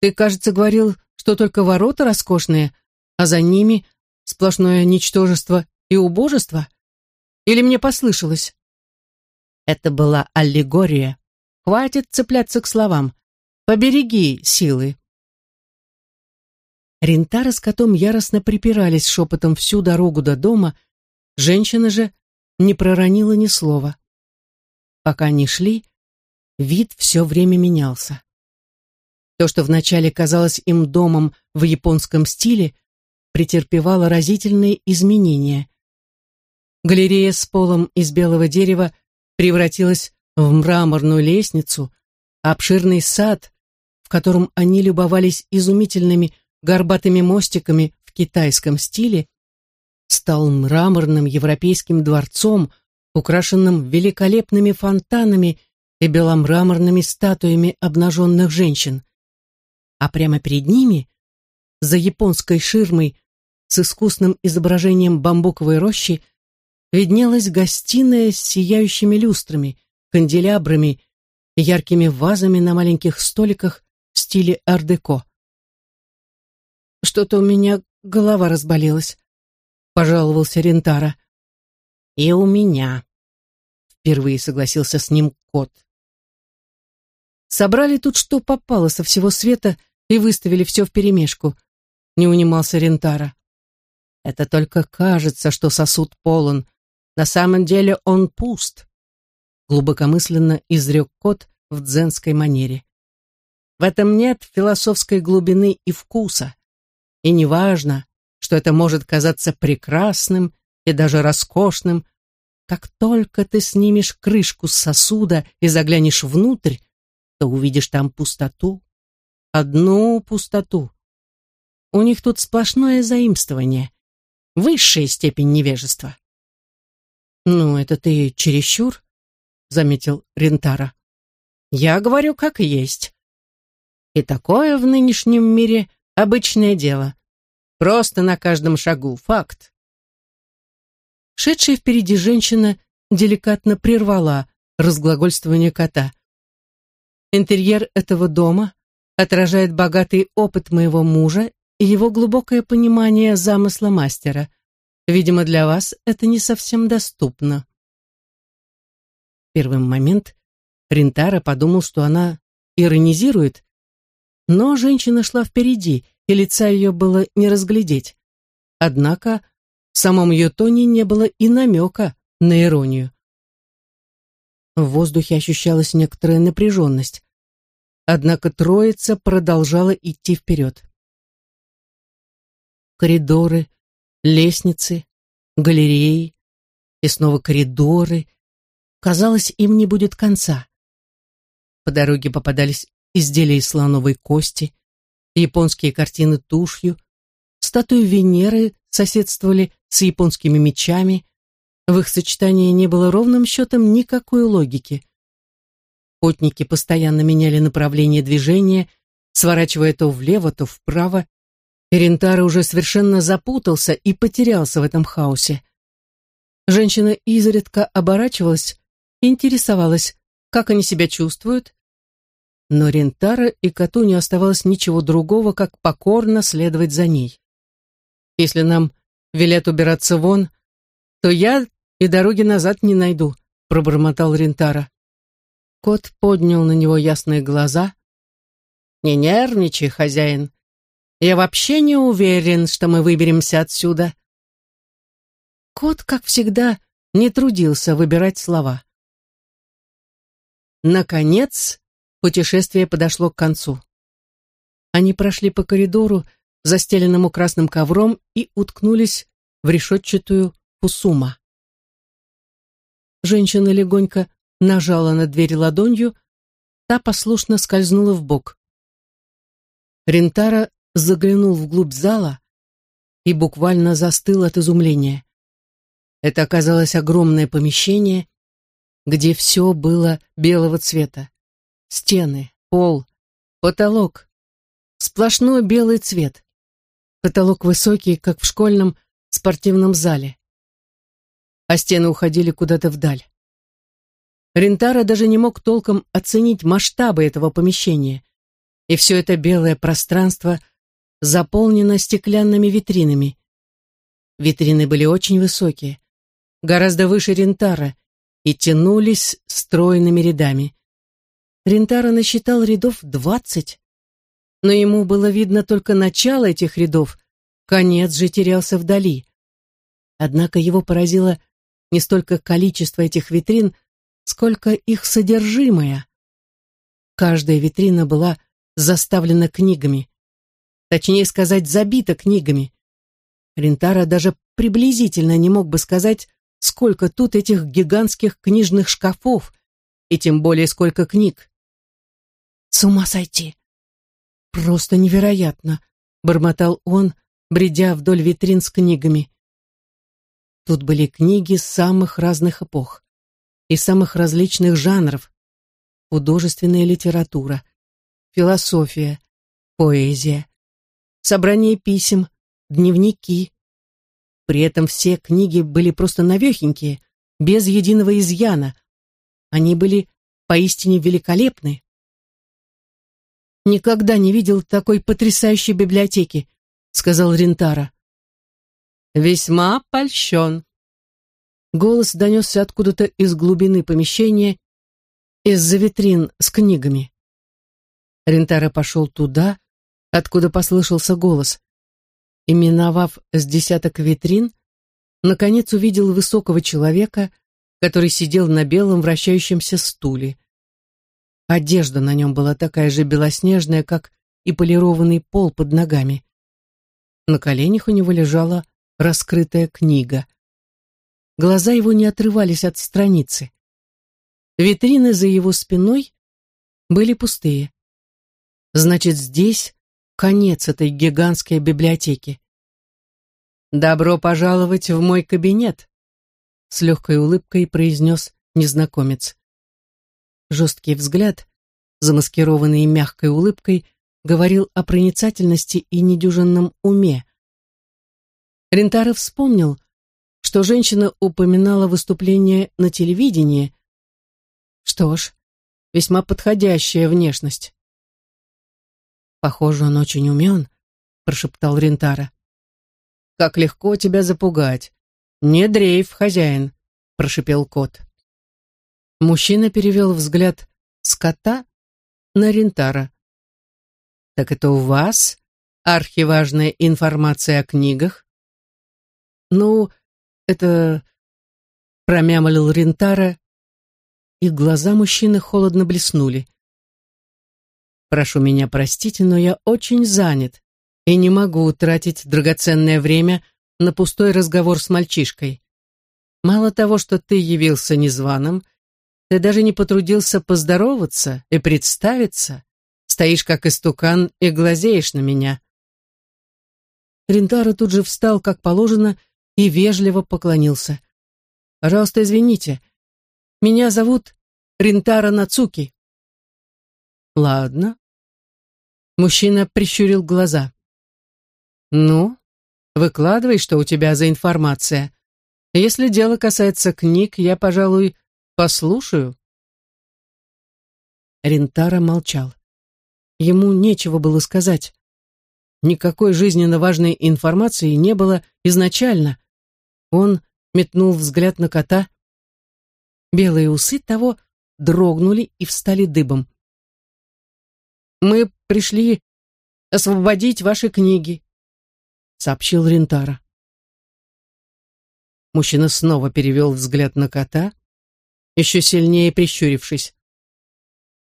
«Ты, кажется, говорил, что только ворота роскошные, а за ними сплошное ничтожество и убожество? Или мне послышалось?» Это была аллегория. Хватит цепляться к словам. Побереги силы. Рентара с котом яростно припирались шепотом всю дорогу до дома, женщина же не проронила ни слова. Пока они шли, вид все время менялся. То, что вначале казалось им домом в японском стиле, претерпевало разительные изменения. Галерея с полом из белого дерева превратилась в мраморную лестницу, обширный сад, в котором они любовались изумительными горбатыми мостиками в китайском стиле, стал мраморным европейским дворцом, украшенным великолепными фонтанами и беломраморными статуями обнаженных женщин. А прямо перед ними, за японской ширмой с искусным изображением бамбуковой рощи, виднелась гостиная с сияющими люстрами, канделябрами и яркими вазами на маленьких столиках в стиле ар-деко. «Что-то у меня голова разболелась», — пожаловался Рентара. «И у меня», — впервые согласился с ним кот. Собрали тут что попало со всего света и выставили все вперемешку. Не унимался Рентара. Это только кажется, что сосуд полон. На самом деле он пуст. Глубокомысленно изрек кот в дзенской манере. В этом нет философской глубины и вкуса. И не важно, что это может казаться прекрасным и даже роскошным, как только ты снимешь крышку с сосуда и заглянешь внутрь, то увидишь там пустоту, одну пустоту. У них тут сплошное заимствование, высшая степень невежества. «Ну, это ты чересчур», — заметил Рентара. «Я говорю, как есть. И такое в нынешнем мире обычное дело. Просто на каждом шагу, факт». Шедшая впереди женщина деликатно прервала разглагольствование кота. Интерьер этого дома отражает богатый опыт моего мужа и его глубокое понимание замысла мастера. Видимо, для вас это не совсем доступно. В первый момент Рентара подумал, что она иронизирует, но женщина шла впереди, и лица ее было не разглядеть. Однако в самом ее тоне не было и намека на иронию. В воздухе ощущалась некоторая напряженность. Однако троица продолжала идти вперед. Коридоры, лестницы, галереи и снова коридоры. Казалось, им не будет конца. По дороге попадались изделия из слоновой кости, японские картины тушью, статуи Венеры соседствовали с японскими мечами, в их сочетании не было ровным счетом никакой логики. Потники постоянно меняли направление движения, сворачивая то влево, то вправо. Рентара уже совершенно запутался и потерялся в этом хаосе. Женщина изредка оборачивалась интересовалась, как они себя чувствуют. Но Рентара и коту не оставалось ничего другого, как покорно следовать за ней. Если нам велят убираться вон, то я и дороги назад не найду», — пробормотал Рентара. Кот поднял на него ясные глаза. «Не нервничай, хозяин. Я вообще не уверен, что мы выберемся отсюда». Кот, как всегда, не трудился выбирать слова. Наконец, путешествие подошло к концу. Они прошли по коридору, застеленному красным ковром, и уткнулись в решетчатую пусума. Женщина легонько нажала на дверь ладонью, та послушно скользнула в бок. Рентара заглянул вглубь зала и буквально застыл от изумления. Это оказалось огромное помещение, где все было белого цвета. Стены, пол, потолок. Сплошной белый цвет. Потолок высокий, как в школьном спортивном зале а стены уходили куда-то вдаль. Рентара даже не мог толком оценить масштабы этого помещения. И все это белое пространство заполнено стеклянными витринами. Витрины были очень высокие, гораздо выше Рентара, и тянулись стройными рядами. Рентара насчитал рядов двадцать, но ему было видно только начало этих рядов, конец же терялся вдали. Однако его поразило не столько количество этих витрин, сколько их содержимое. Каждая витрина была заставлена книгами. Точнее сказать, забита книгами. Рентара даже приблизительно не мог бы сказать, сколько тут этих гигантских книжных шкафов, и тем более сколько книг. С ума сойти! Просто невероятно, бормотал он, бредя вдоль витрин с книгами. Тут были книги самых разных эпох и самых различных жанров, художественная литература, философия, поэзия, собрание писем, дневники. При этом все книги были просто навехенькие, без единого изъяна. Они были поистине великолепны. «Никогда не видел такой потрясающей библиотеки», — сказал Рентара. «Весьма польщен». Голос донесся откуда-то из глубины помещения, из-за витрин с книгами. Рентара пошел туда, откуда послышался голос. И, миновав с десяток витрин, наконец увидел высокого человека, который сидел на белом вращающемся стуле. Одежда на нем была такая же белоснежная, как и полированный пол под ногами. На коленях у него лежала раскрытая книга. Глаза его не отрывались от страницы. Витрины за его спиной были пустые. Значит, здесь конец этой гигантской библиотеки. «Добро пожаловать в мой кабинет», — с легкой улыбкой произнес незнакомец. Жесткий взгляд, замаскированный мягкой улыбкой, говорил о проницательности и недюжинном уме. Рентаро вспомнил, что женщина упоминала выступление на телевидении. Что ж, весьма подходящая внешность. «Похоже, он очень умен», — прошептал Рентара. «Как легко тебя запугать! Не дрейф, хозяин!» — прошепел кот. Мужчина перевел взгляд с кота на Рентара. «Так это у вас архиважная информация о книгах?» «Ну, это...» — промямлил Рентара, и глаза мужчины холодно блеснули. «Прошу меня простить, но я очень занят и не могу тратить драгоценное время на пустой разговор с мальчишкой. Мало того, что ты явился незваным, ты даже не потрудился поздороваться и представиться. Стоишь как истукан и глазеешь на меня. Рентаро тут же встал, как положено, и вежливо поклонился. «Пожалуйста, извините. Меня зовут Рентаро Нацуки». «Ладно». Мужчина прищурил глаза. «Ну, выкладывай, что у тебя за информация. Если дело касается книг, я, пожалуй, послушаю». Рентара молчал. Ему нечего было сказать. Никакой жизненно важной информации не было изначально. Он метнул взгляд на кота. Белые усы того дрогнули и встали дыбом. «Мы пришли освободить ваши книги», — сообщил Рентара. Мужчина снова перевел взгляд на кота, еще сильнее прищурившись.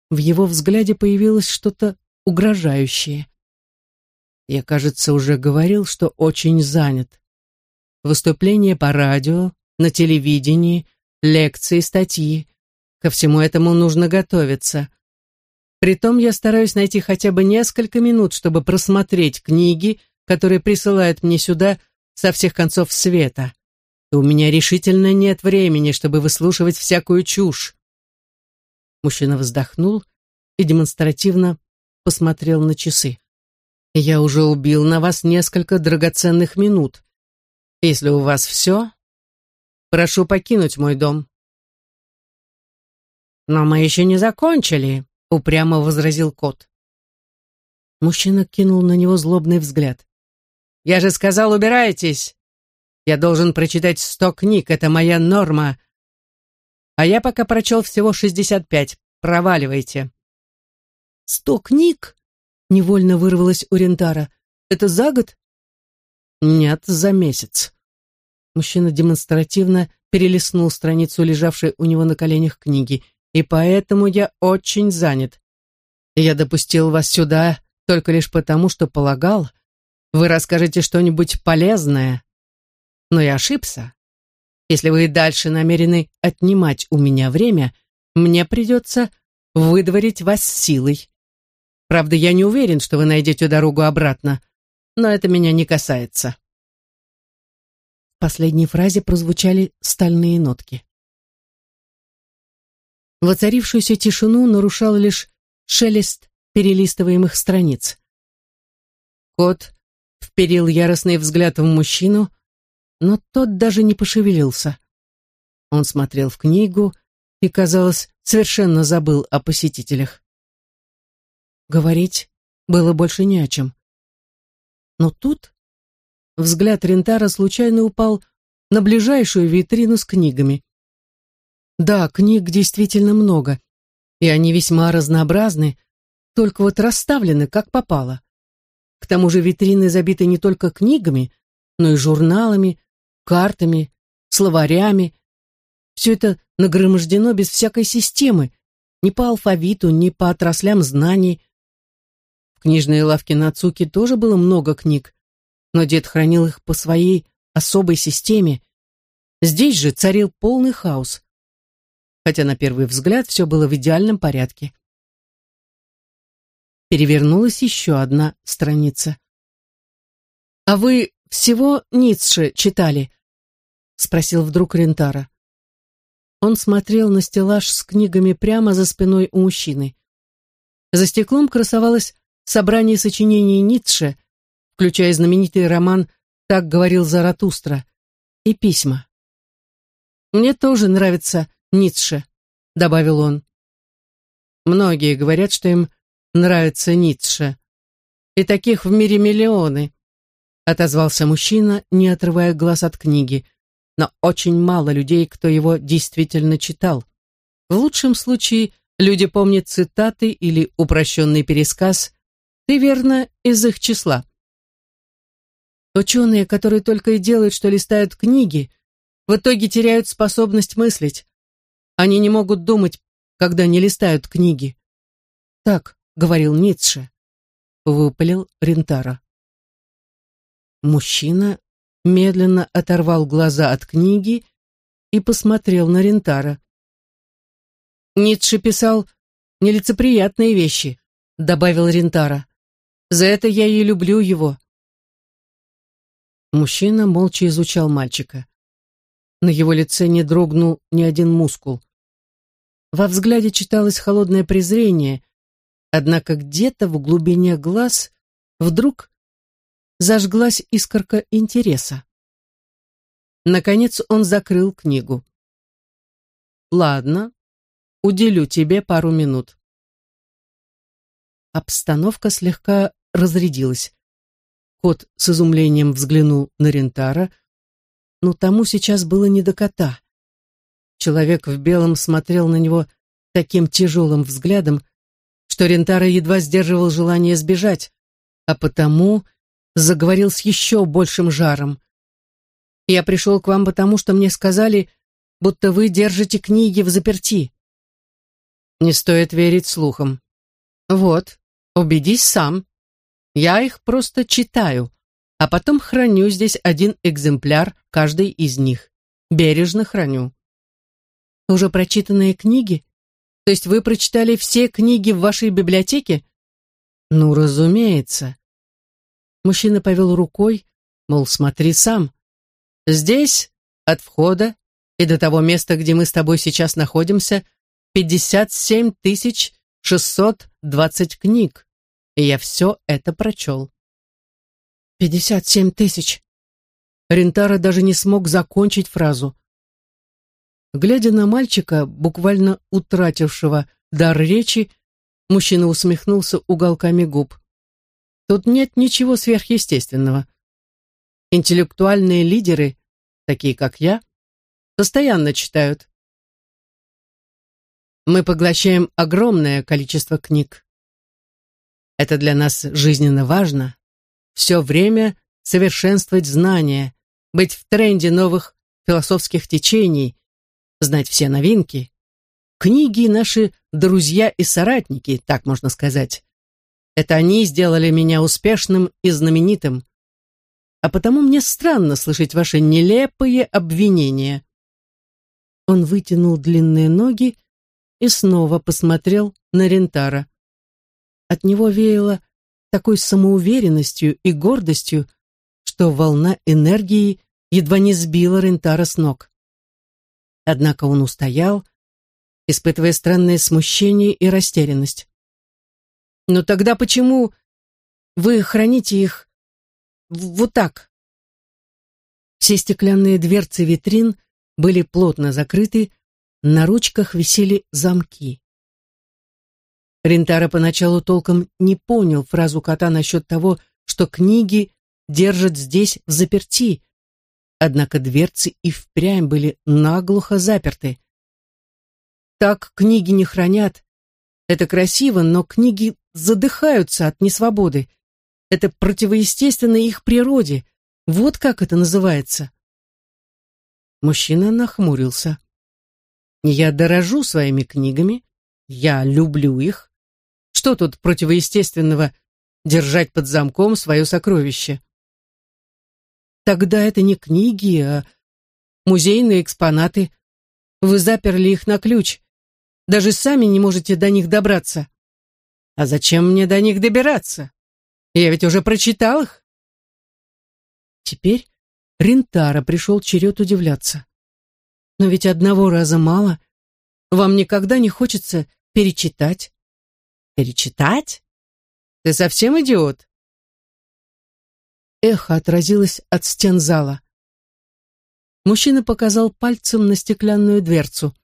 В его взгляде появилось что-то угрожающее. Я, кажется, уже говорил, что очень занят. Выступления по радио, на телевидении, лекции, статьи. Ко всему этому нужно готовиться. Притом я стараюсь найти хотя бы несколько минут, чтобы просмотреть книги, которые присылают мне сюда со всех концов света. И у меня решительно нет времени, чтобы выслушивать всякую чушь. Мужчина вздохнул и демонстративно посмотрел на часы. «Я уже убил на вас несколько драгоценных минут. Если у вас все, прошу покинуть мой дом». «Но мы еще не закончили», — упрямо возразил кот. Мужчина кинул на него злобный взгляд. «Я же сказал, убирайтесь! Я должен прочитать сто книг, это моя норма. А я пока прочел всего шестьдесят пять. Проваливайте». «Сто книг?» — невольно вырвалось у Рентара. «Это за год?» «Нет, за месяц». Мужчина демонстративно перелистнул страницу, лежавшей у него на коленях книги. «И поэтому я очень занят. Я допустил вас сюда только лишь потому, что полагал, вы расскажете что-нибудь полезное. Но я ошибся. Если вы и дальше намерены отнимать у меня время, мне придется выдворить вас силой. Правда, я не уверен, что вы найдете дорогу обратно, но это меня не касается. В последней фразе прозвучали стальные нотки. Воцарившуюся тишину нарушал лишь шелест перелистываемых страниц. Кот вперил яростный взгляд в мужчину, но тот даже не пошевелился. Он смотрел в книгу и, казалось, совершенно забыл о посетителях. Говорить было больше не о чем. Но тут взгляд Рентара случайно упал на ближайшую витрину с книгами. Да, книг действительно много, и они весьма разнообразны, только вот расставлены как попало. К тому же витрины забиты не только книгами, но и журналами, картами, словарями. Все это нагромождено без всякой системы, ни по алфавиту, ни по отраслям знаний. В книжной лавке Нацуки тоже было много книг, но дед хранил их по своей особой системе. Здесь же царил полный хаос. Хотя на первый взгляд все было в идеальном порядке. Перевернулась еще одна страница. «А вы всего Ницше читали?» — спросил вдруг Рентара. Он смотрел на стеллаж с книгами прямо за спиной у мужчины. За стеклом красовалось собрание сочинений Ницше, включая знаменитый роман «Так говорил Заратустра» и письма. «Мне тоже нравится Ницше», — добавил он. Многие говорят, что им нравится Ницше. И таких в мире миллионы, — отозвался мужчина, не отрывая глаз от книги но очень мало людей, кто его действительно читал. В лучшем случае люди помнят цитаты или упрощенный пересказ. Ты верно из их числа. Ученые, которые только и делают, что листают книги, в итоге теряют способность мыслить. Они не могут думать, когда не листают книги. Так говорил Ницше, выпалил Рентара. Мужчина медленно оторвал глаза от книги и посмотрел на Рентара. «Ницше писал нелицеприятные вещи», — добавил Рентара. «За это я и люблю его». Мужчина молча изучал мальчика. На его лице не дрогнул ни один мускул. Во взгляде читалось холодное презрение, однако где-то в глубине глаз вдруг зажглась искорка интереса. Наконец он закрыл книгу. «Ладно, уделю тебе пару минут». Обстановка слегка разрядилась. Кот с изумлением взглянул на Рентара, но тому сейчас было не до кота. Человек в белом смотрел на него таким тяжелым взглядом, что Рентара едва сдерживал желание сбежать, а потому заговорил с еще большим жаром. «Я пришел к вам потому, что мне сказали, будто вы держите книги в заперти». Не стоит верить слухам. Вот, убедись сам. Я их просто читаю, а потом храню здесь один экземпляр каждой из них. Бережно храню. Уже прочитанные книги? То есть вы прочитали все книги в вашей библиотеке? Ну, разумеется. Мужчина повел рукой, мол, смотри сам. Здесь, от входа и до того места, где мы с тобой сейчас находимся, пятьдесят семь тысяч шестьсот двадцать книг. И я все это прочел. Пятьдесят семь тысяч. Рентара даже не смог закончить фразу. Глядя на мальчика, буквально утратившего дар речи, мужчина усмехнулся уголками губ. Тут нет ничего сверхъестественного. Интеллектуальные лидеры, такие как я, постоянно читают. Мы поглощаем огромное количество книг. Это для нас жизненно важно. Все время совершенствовать знания, быть в тренде новых философских течений, знать все новинки. Книги наши друзья и соратники, так можно сказать. Это они сделали меня успешным и знаменитым. А потому мне странно слышать ваши нелепые обвинения. Он вытянул длинные ноги и снова посмотрел на Рентара. От него веяло такой самоуверенностью и гордостью, что волна энергии едва не сбила Рентара с ног. Однако он устоял, испытывая странное смущение и растерянность. «Но тогда почему вы храните их вот так?» Все стеклянные дверцы витрин были плотно закрыты, на ручках висели замки. Рентара поначалу толком не понял фразу кота насчет того, что книги держат здесь в заперти, однако дверцы и впрямь были наглухо заперты. Так книги не хранят. Это красиво, но книги задыхаются от несвободы. Это противоестественно их природе. Вот как это называется. Мужчина нахмурился. Я дорожу своими книгами, я люблю их. Что тут противоестественного держать под замком свое сокровище? Тогда это не книги, а музейные экспонаты. Вы заперли их на ключ. Даже сами не можете до них добраться. А зачем мне до них добираться? Я ведь уже прочитал их. Теперь Рентара пришел черед удивляться. Но ведь одного раза мало. Вам никогда не хочется перечитать. Перечитать? Ты совсем идиот? Эхо отразилось от стен зала. Мужчина показал пальцем на стеклянную дверцу.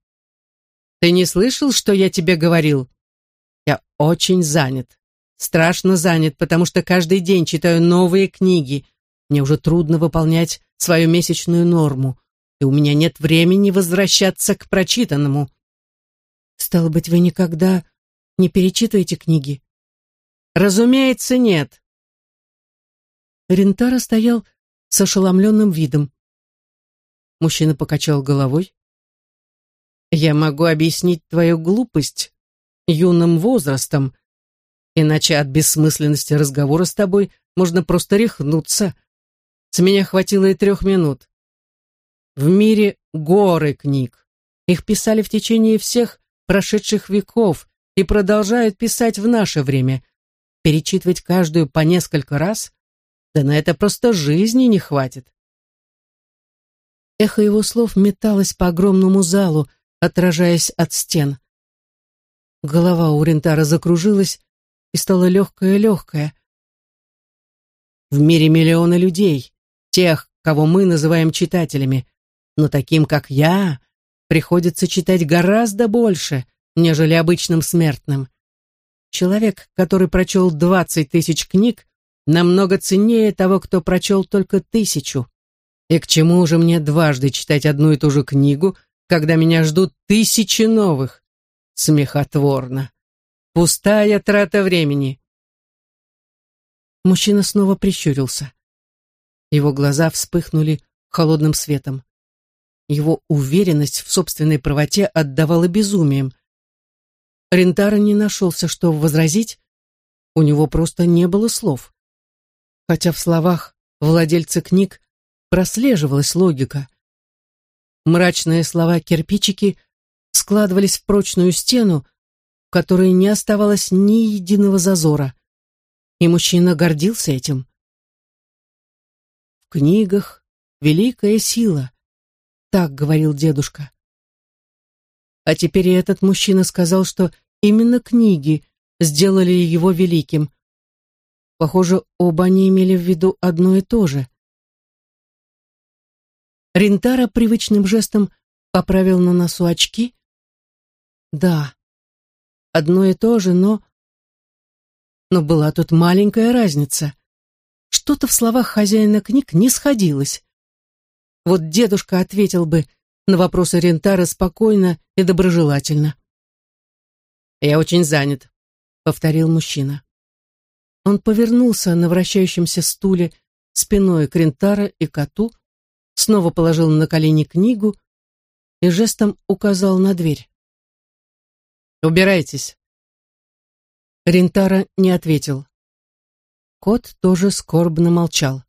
«Ты не слышал, что я тебе говорил? Я очень занят. Страшно занят, потому что каждый день читаю новые книги. Мне уже трудно выполнять свою месячную норму, и у меня нет времени возвращаться к прочитанному». «Стало быть, вы никогда не перечитываете книги?» «Разумеется, нет. Рентара стоял с ошеломленным видом. Мужчина покачал головой. «Я могу объяснить твою глупость юным возрастом, иначе от бессмысленности разговора с тобой можно просто рехнуться. С меня хватило и трех минут. В мире горы книг. Их писали в течение всех прошедших веков и продолжают писать в наше время. Перечитывать каждую по несколько раз да на это просто жизни не хватит. Эхо его слов металось по огромному залу, отражаясь от стен. Голова у Рентара закружилась и стала легкая-легкая. В мире миллионы людей, тех, кого мы называем читателями, но таким, как я, приходится читать гораздо больше, нежели обычным смертным. Человек, который прочел двадцать тысяч книг, намного ценнее того, кто прочел только тысячу. И к чему же мне дважды читать одну и ту же книгу, когда меня ждут тысячи новых? Смехотворно. Пустая трата времени. Мужчина снова прищурился. Его глаза вспыхнули холодным светом. Его уверенность в собственной правоте отдавала безумием. Рентара не нашелся, что возразить. У него просто не было слов хотя в словах владельца книг прослеживалась логика. Мрачные слова кирпичики складывались в прочную стену, в которой не оставалось ни единого зазора, и мужчина гордился этим. В книгах великая сила, так говорил дедушка. А теперь и этот мужчина сказал, что именно книги сделали его великим, Похоже, оба они имели в виду одно и то же. Рентара привычным жестом поправил на носу очки. Да, одно и то же, но... Но была тут маленькая разница. Что-то в словах хозяина книг не сходилось. Вот дедушка ответил бы на вопросы Рентара спокойно и доброжелательно. «Я очень занят», — повторил мужчина. Он повернулся на вращающемся стуле спиной к Рентара и коту, снова положил на колени книгу и жестом указал на дверь. «Убирайтесь». Рентара не ответил. Кот тоже скорбно молчал.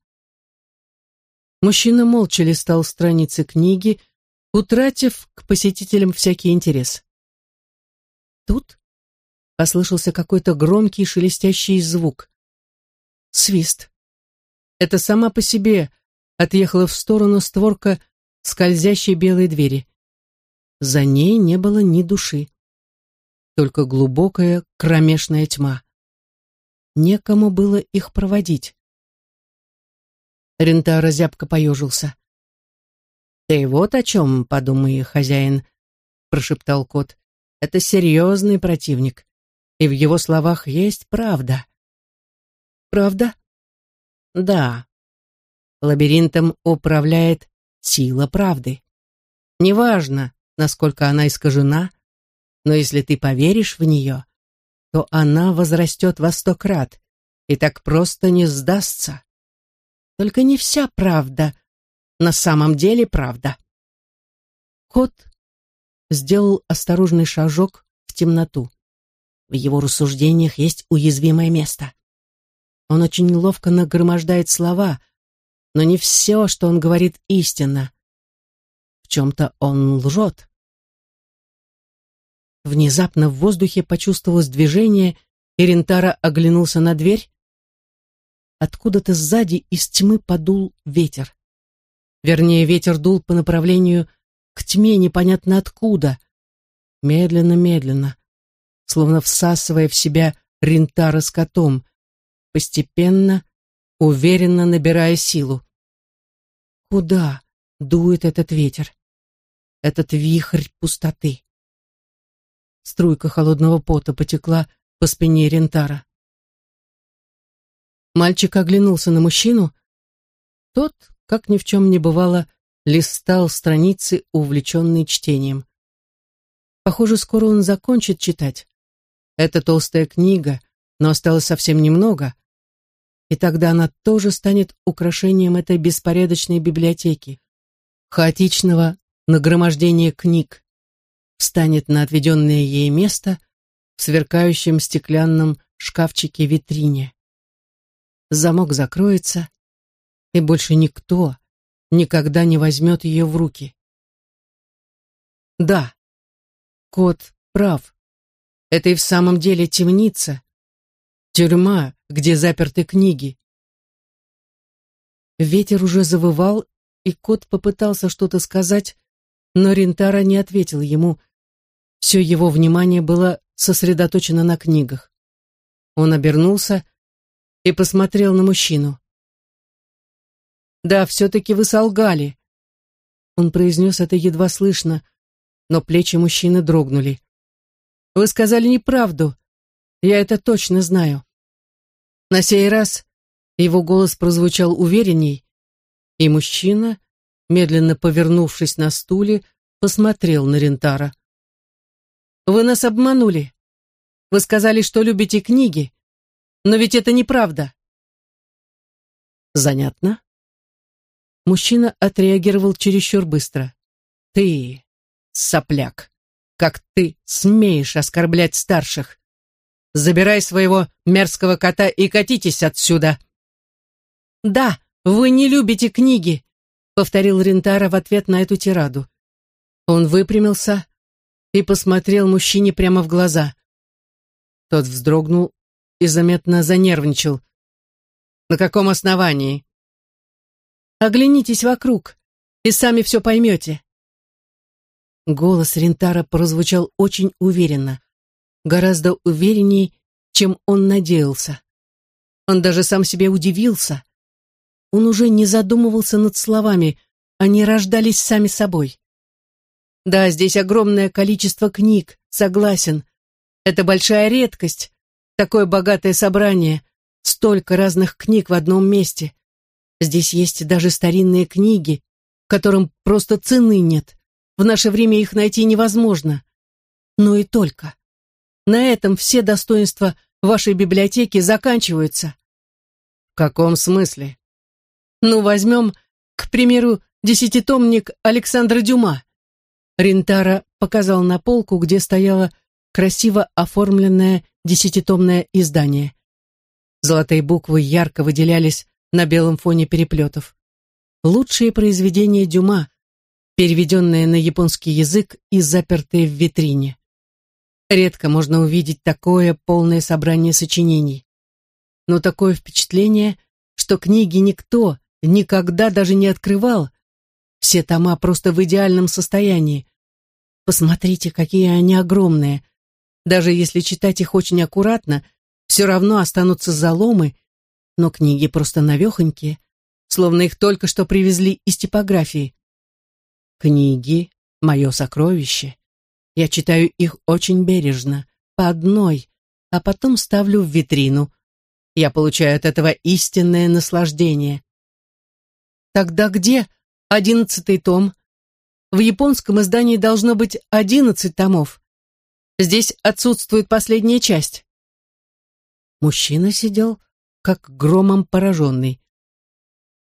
Мужчина молча листал страницы книги, утратив к посетителям всякий интерес. Тут послышался какой-то громкий шелестящий звук. Свист. Это сама по себе отъехала в сторону створка скользящей белой двери. За ней не было ни души. Только глубокая кромешная тьма. Некому было их проводить. Рентара зябко поежился. «Ты вот о чем, подумай, хозяин», — прошептал кот. «Это серьезный противник, и в его словах есть правда». «Правда?» «Да. Лабиринтом управляет сила правды. Неважно, насколько она искажена, но если ты поверишь в нее, то она возрастет во сто крат и так просто не сдастся. Только не вся правда на самом деле правда. Кот сделал осторожный шажок в темноту. В его рассуждениях есть уязвимое место. Он очень ловко нагромождает слова, но не все, что он говорит, истинно. В чем-то он лжет. Внезапно в воздухе почувствовалось движение, и Рентара оглянулся на дверь. Откуда-то сзади из тьмы подул ветер. Вернее, ветер дул по направлению к тьме непонятно откуда. Медленно-медленно, словно всасывая в себя Рентара с котом, постепенно, уверенно набирая силу. Куда дует этот ветер? Этот вихрь пустоты. Струйка холодного пота потекла по спине Рентара. Мальчик оглянулся на мужчину. Тот как ни в чем не бывало, листал страницы, увлеченный чтением. Похоже, скоро он закончит читать. Это толстая книга, но осталось совсем немного, и тогда она тоже станет украшением этой беспорядочной библиотеки, хаотичного нагромождения книг, встанет на отведенное ей место в сверкающем стеклянном шкафчике-витрине. Замок закроется, и больше никто никогда не возьмет ее в руки. Да, кот прав. Это и в самом деле темница, тюрьма, где заперты книги. Ветер уже завывал, и кот попытался что-то сказать, но Рентара не ответил ему. Все его внимание было сосредоточено на книгах. Он обернулся и посмотрел на мужчину. Да, все-таки вы солгали. Он произнес это едва слышно, но плечи мужчины дрогнули. Вы сказали неправду. Я это точно знаю. На сей раз его голос прозвучал уверенней, и мужчина, медленно повернувшись на стуле, посмотрел на Рентара. «Вы нас обманули. Вы сказали, что любите книги, но ведь это неправда». «Занятно», Мужчина отреагировал чересчур быстро. «Ты, сопляк, как ты смеешь оскорблять старших? Забирай своего мерзкого кота и катитесь отсюда!» «Да, вы не любите книги», — повторил Рентара в ответ на эту тираду. Он выпрямился и посмотрел мужчине прямо в глаза. Тот вздрогнул и заметно занервничал. «На каком основании?» Оглянитесь вокруг, и сами все поймете. Голос Рентара прозвучал очень уверенно, гораздо увереннее, чем он надеялся. Он даже сам себе удивился. Он уже не задумывался над словами, они рождались сами собой. Да, здесь огромное количество книг, согласен. Это большая редкость, такое богатое собрание, столько разных книг в одном месте. Здесь есть даже старинные книги, которым просто цены нет. В наше время их найти невозможно. Но и только. На этом все достоинства вашей библиотеки заканчиваются. В каком смысле? Ну, возьмем, к примеру, десятитомник Александра Дюма. Рентара показал на полку, где стояло красиво оформленное десятитомное издание. Золотые буквы ярко выделялись на белом фоне переплетов. Лучшие произведения Дюма, переведенные на японский язык и запертые в витрине. Редко можно увидеть такое полное собрание сочинений. Но такое впечатление, что книги никто никогда даже не открывал, все тома просто в идеальном состоянии, Посмотрите, какие они огромные. Даже если читать их очень аккуратно, все равно останутся заломы, но книги просто навехонькие, словно их только что привезли из типографии. Книги — мое сокровище. Я читаю их очень бережно, по одной, а потом ставлю в витрину. Я получаю от этого истинное наслаждение. Тогда где одиннадцатый том? В японском издании должно быть одиннадцать томов. Здесь отсутствует последняя часть. Мужчина сидел, как громом пораженный.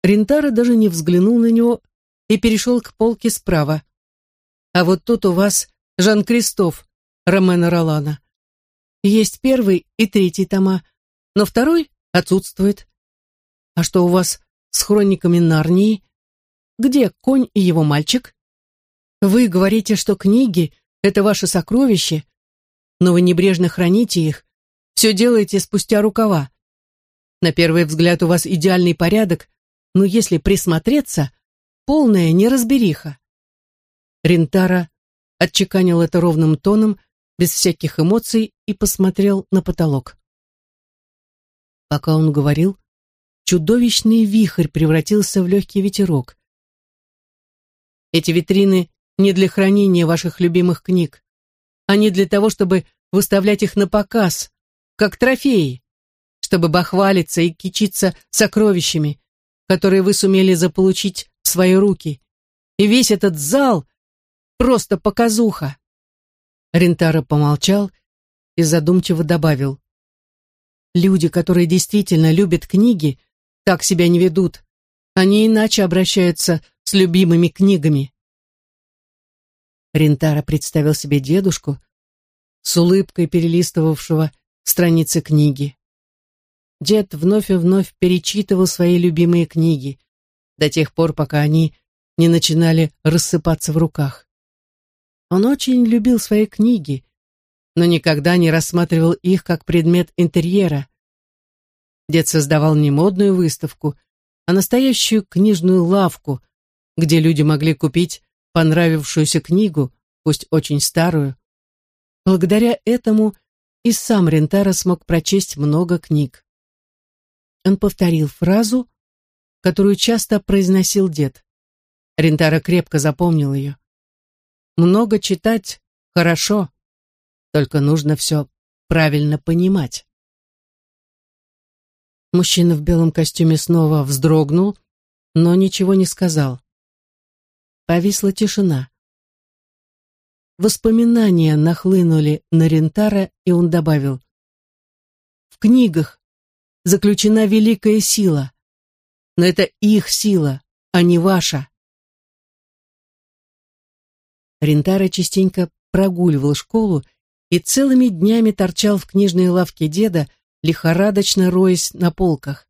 Рентара даже не взглянул на него и перешел к полке справа. А вот тут у вас Жан-Кристоф Ромена Ролана. Есть первый и третий тома, но второй отсутствует. А что у вас с хрониками Нарнии? Где конь и его мальчик? Вы говорите, что книги — это ваше сокровище, но вы небрежно храните их, все делаете спустя рукава. На первый взгляд у вас идеальный порядок, но если присмотреться, полная неразбериха. Рентара отчеканил это ровным тоном, без всяких эмоций, и посмотрел на потолок. Пока он говорил, чудовищный вихрь превратился в легкий ветерок. Эти витрины не для хранения ваших любимых книг. Они для того, чтобы выставлять их на показ, как трофеи, чтобы бахвалиться и кичиться сокровищами, которые вы сумели заполучить в свои руки. И весь этот зал — просто показуха. Рентаро помолчал и задумчиво добавил. Люди, которые действительно любят книги, так себя не ведут. Они иначе обращаются с любимыми книгами. Рентара представил себе дедушку, с улыбкой перелистывавшего страницы книги. Дед вновь и вновь перечитывал свои любимые книги, до тех пор, пока они не начинали рассыпаться в руках. Он очень любил свои книги, но никогда не рассматривал их как предмет интерьера. Дед создавал не модную выставку, а настоящую книжную лавку, где люди могли купить понравившуюся книгу, пусть очень старую. Благодаря этому и сам Рентара смог прочесть много книг. Он повторил фразу, которую часто произносил дед. Рентара крепко запомнил ее. «Много читать — хорошо, только нужно все правильно понимать». Мужчина в белом костюме снова вздрогнул, но ничего не сказал. Повисла тишина. Воспоминания нахлынули на Рентара, и он добавил. «В книгах заключена великая сила, но это их сила, а не ваша». Рентара частенько прогуливал школу и целыми днями торчал в книжной лавке деда, лихорадочно роясь на полках.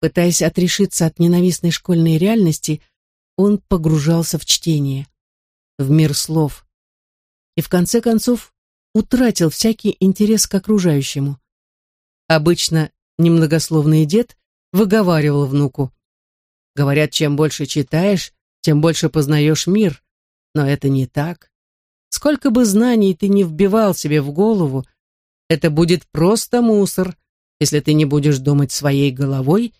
Пытаясь отрешиться от ненавистной школьной реальности, он погружался в чтение, в мир слов, и в конце концов утратил всякий интерес к окружающему. Обычно немногословный дед выговаривал внуку. Говорят, чем больше читаешь, тем больше познаешь мир, но это не так. Сколько бы знаний ты не вбивал себе в голову, это будет просто мусор, если ты не будешь думать своей головой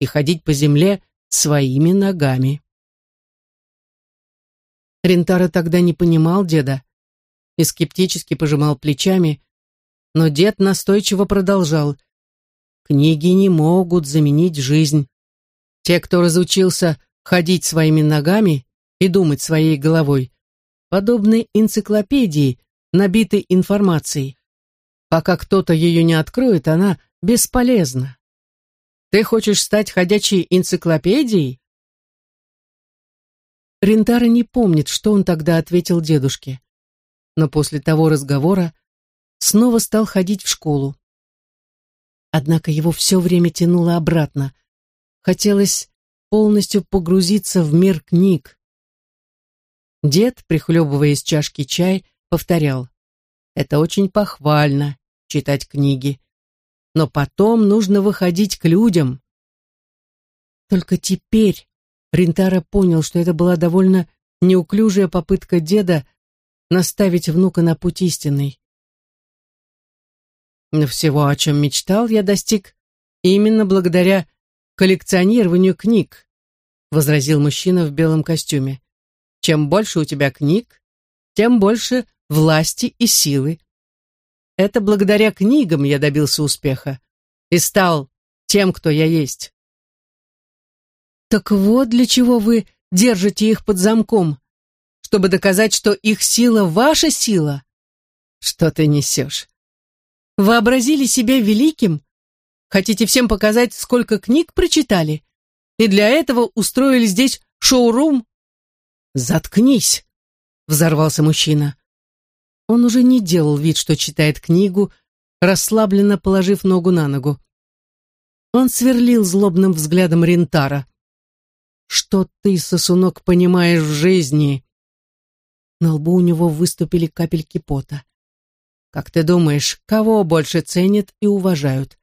и ходить по земле своими ногами. Рентара тогда не понимал деда, и скептически пожимал плечами, но дед настойчиво продолжал. Книги не могут заменить жизнь. Те, кто разучился ходить своими ногами и думать своей головой, подобны энциклопедии, набитой информацией. Пока кто-то ее не откроет, она бесполезна. Ты хочешь стать ходячей энциклопедией? Рентара не помнит, что он тогда ответил дедушке но после того разговора снова стал ходить в школу. Однако его все время тянуло обратно. Хотелось полностью погрузиться в мир книг. Дед, прихлебывая из чашки чай, повторял. Это очень похвально, читать книги. Но потом нужно выходить к людям. Только теперь Ринтара понял, что это была довольно неуклюжая попытка деда наставить внука на путь истинный. Но всего, о чем мечтал, я достиг именно благодаря коллекционированию книг, возразил мужчина в белом костюме. Чем больше у тебя книг, тем больше власти и силы. Это благодаря книгам я добился успеха и стал тем, кто я есть. Так вот для чего вы держите их под замком, чтобы доказать, что их сила ваша сила. Что ты несешь? Вообразили себя великим? Хотите всем показать, сколько книг прочитали? И для этого устроили здесь шоурум? Заткнись, взорвался мужчина. Он уже не делал вид, что читает книгу, расслабленно положив ногу на ногу. Он сверлил злобным взглядом Рентара. «Что ты, сосунок, понимаешь в жизни?» На лбу у него выступили капельки пота. «Как ты думаешь, кого больше ценят и уважают?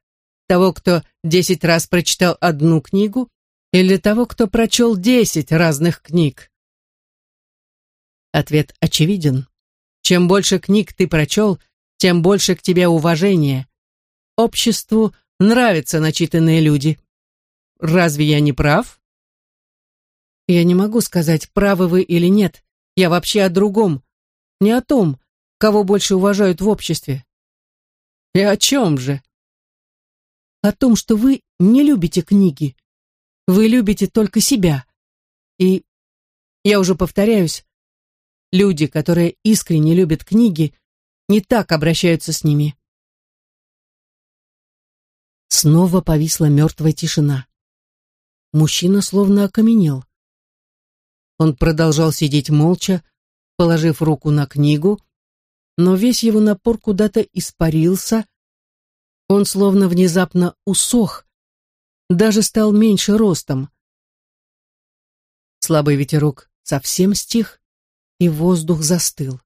Того, кто десять раз прочитал одну книгу, или того, кто прочел десять разных книг?» Ответ очевиден. Чем больше книг ты прочел, тем больше к тебе уважения. Обществу нравятся начитанные люди. Разве я не прав? Я не могу сказать, правы вы или нет. Я вообще о другом. Не о том, кого больше уважают в обществе. И о чем же? О том, что вы не любите книги. Вы любите только себя. И, я уже повторяюсь, люди, которые искренне любят книги, не так обращаются с ними. Снова повисла мертвая тишина. Мужчина словно окаменел. Он продолжал сидеть молча, положив руку на книгу, но весь его напор куда-то испарился. Он словно внезапно усох, даже стал меньше ростом. Слабый ветерок совсем стих, и воздух застыл.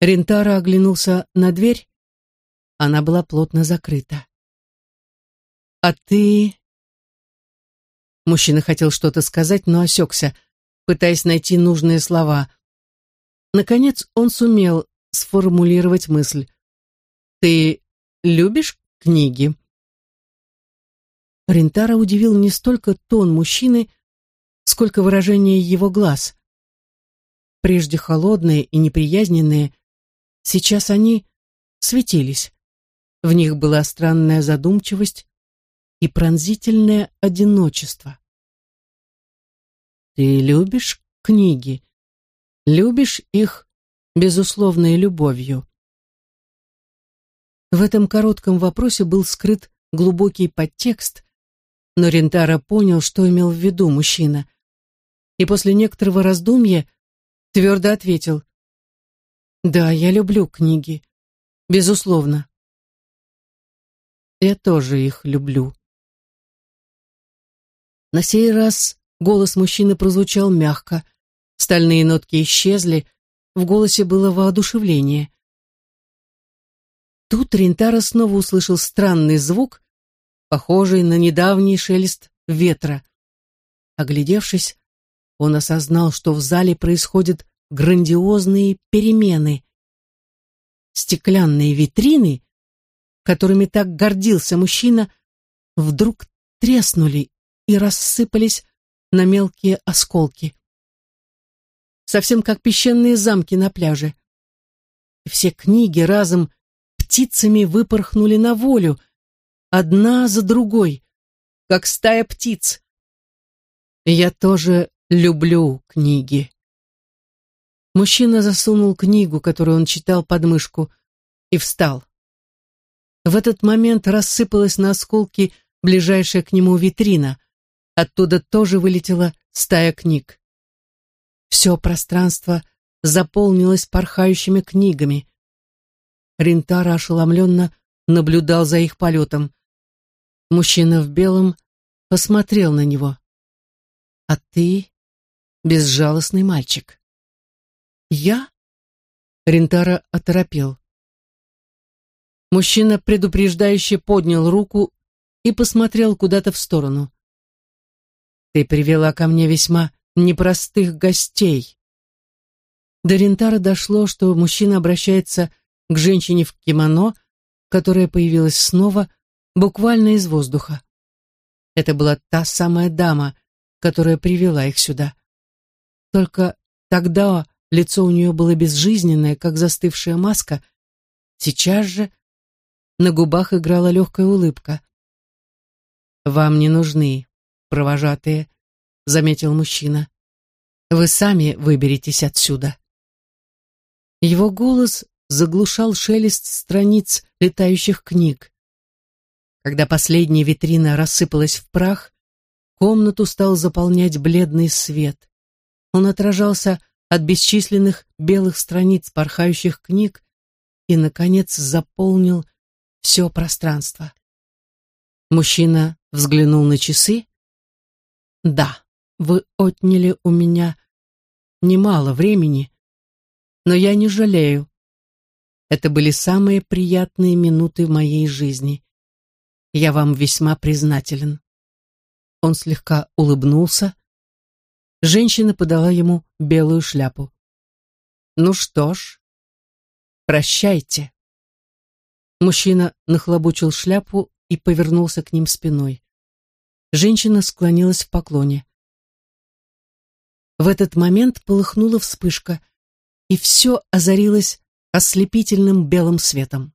Рентара оглянулся на дверь, она была плотно закрыта. «А ты...» Мужчина хотел что-то сказать, но осекся пытаясь найти нужные слова. Наконец он сумел сформулировать мысль. «Ты любишь книги?» Рентара удивил не столько тон мужчины, сколько выражение его глаз. Прежде холодные и неприязненные, сейчас они светились. В них была странная задумчивость и пронзительное одиночество. Ты любишь книги? Любишь их безусловной любовью? В этом коротком вопросе был скрыт глубокий подтекст, но Рентара понял, что имел в виду мужчина, и после некоторого раздумья твердо ответил «Да, я люблю книги, безусловно». Я тоже их люблю. На сей раз Голос мужчины прозвучал мягко. Стальные нотки исчезли, в голосе было воодушевление. Тут Рентара снова услышал странный звук, похожий на недавний шелест ветра. Оглядевшись, он осознал, что в зале происходят грандиозные перемены. Стеклянные витрины, которыми так гордился мужчина, вдруг треснули и рассыпались на мелкие осколки. Совсем как песчаные замки на пляже. И все книги разом птицами выпорхнули на волю, одна за другой, как стая птиц. я тоже люблю книги. Мужчина засунул книгу, которую он читал под мышку, и встал. В этот момент рассыпалась на осколки ближайшая к нему витрина. Оттуда тоже вылетела стая книг. Все пространство заполнилось порхающими книгами. Ринтара ошеломленно наблюдал за их полетом. Мужчина в белом посмотрел на него. «А ты безжалостный мальчик». «Я?» Ринтара оторопел. Мужчина предупреждающе поднял руку и посмотрел куда-то в сторону. Ты привела ко мне весьма непростых гостей. До Рентара дошло, что мужчина обращается к женщине в кимоно, которая появилась снова, буквально из воздуха. Это была та самая дама, которая привела их сюда. Только тогда лицо у нее было безжизненное, как застывшая маска. Сейчас же на губах играла легкая улыбка. «Вам не нужны провожатые», — заметил мужчина. «Вы сами выберетесь отсюда». Его голос заглушал шелест страниц летающих книг. Когда последняя витрина рассыпалась в прах, комнату стал заполнять бледный свет. Он отражался от бесчисленных белых страниц порхающих книг и, наконец, заполнил все пространство. Мужчина взглянул на часы. «Да, вы отняли у меня немало времени, но я не жалею. Это были самые приятные минуты в моей жизни. Я вам весьма признателен. Он слегка улыбнулся. Женщина подала ему белую шляпу. Ну что ж, прощайте. Мужчина нахлобучил шляпу и повернулся к ним спиной. Женщина склонилась в поклоне. В этот момент полыхнула вспышка, и все озарилось ослепительным белым светом.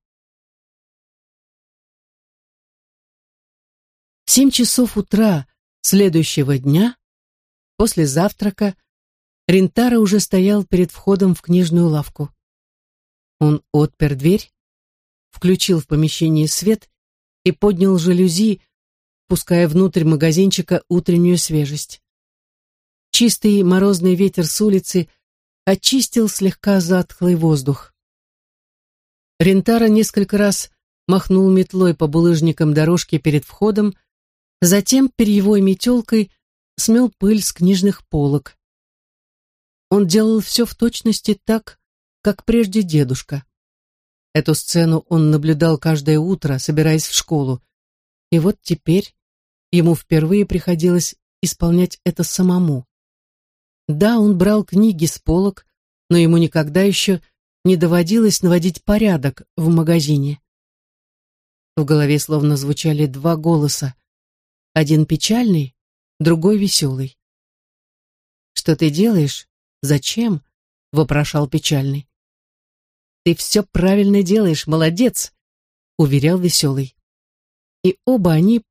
В семь часов утра следующего дня, после завтрака, Рентара уже стоял перед входом в книжную лавку. Он отпер дверь, включил в помещение свет и поднял жалюзи, пуская внутрь магазинчика утреннюю свежесть. Чистый морозный ветер с улицы очистил слегка затхлый воздух. Рентара несколько раз махнул метлой по булыжникам дорожки перед входом, Затем перьевой метелкой смел пыль с книжных полок. Он делал все в точности так, как прежде дедушка. Эту сцену он наблюдал каждое утро, собираясь в школу. И вот теперь ему впервые приходилось исполнять это самому. Да, он брал книги с полок, но ему никогда еще не доводилось наводить порядок в магазине. В голове словно звучали два голоса. Один печальный, другой веселый. «Что ты делаешь? Зачем?» — вопрошал печальный. «Ты все правильно делаешь, молодец!» — уверял веселый. И оба они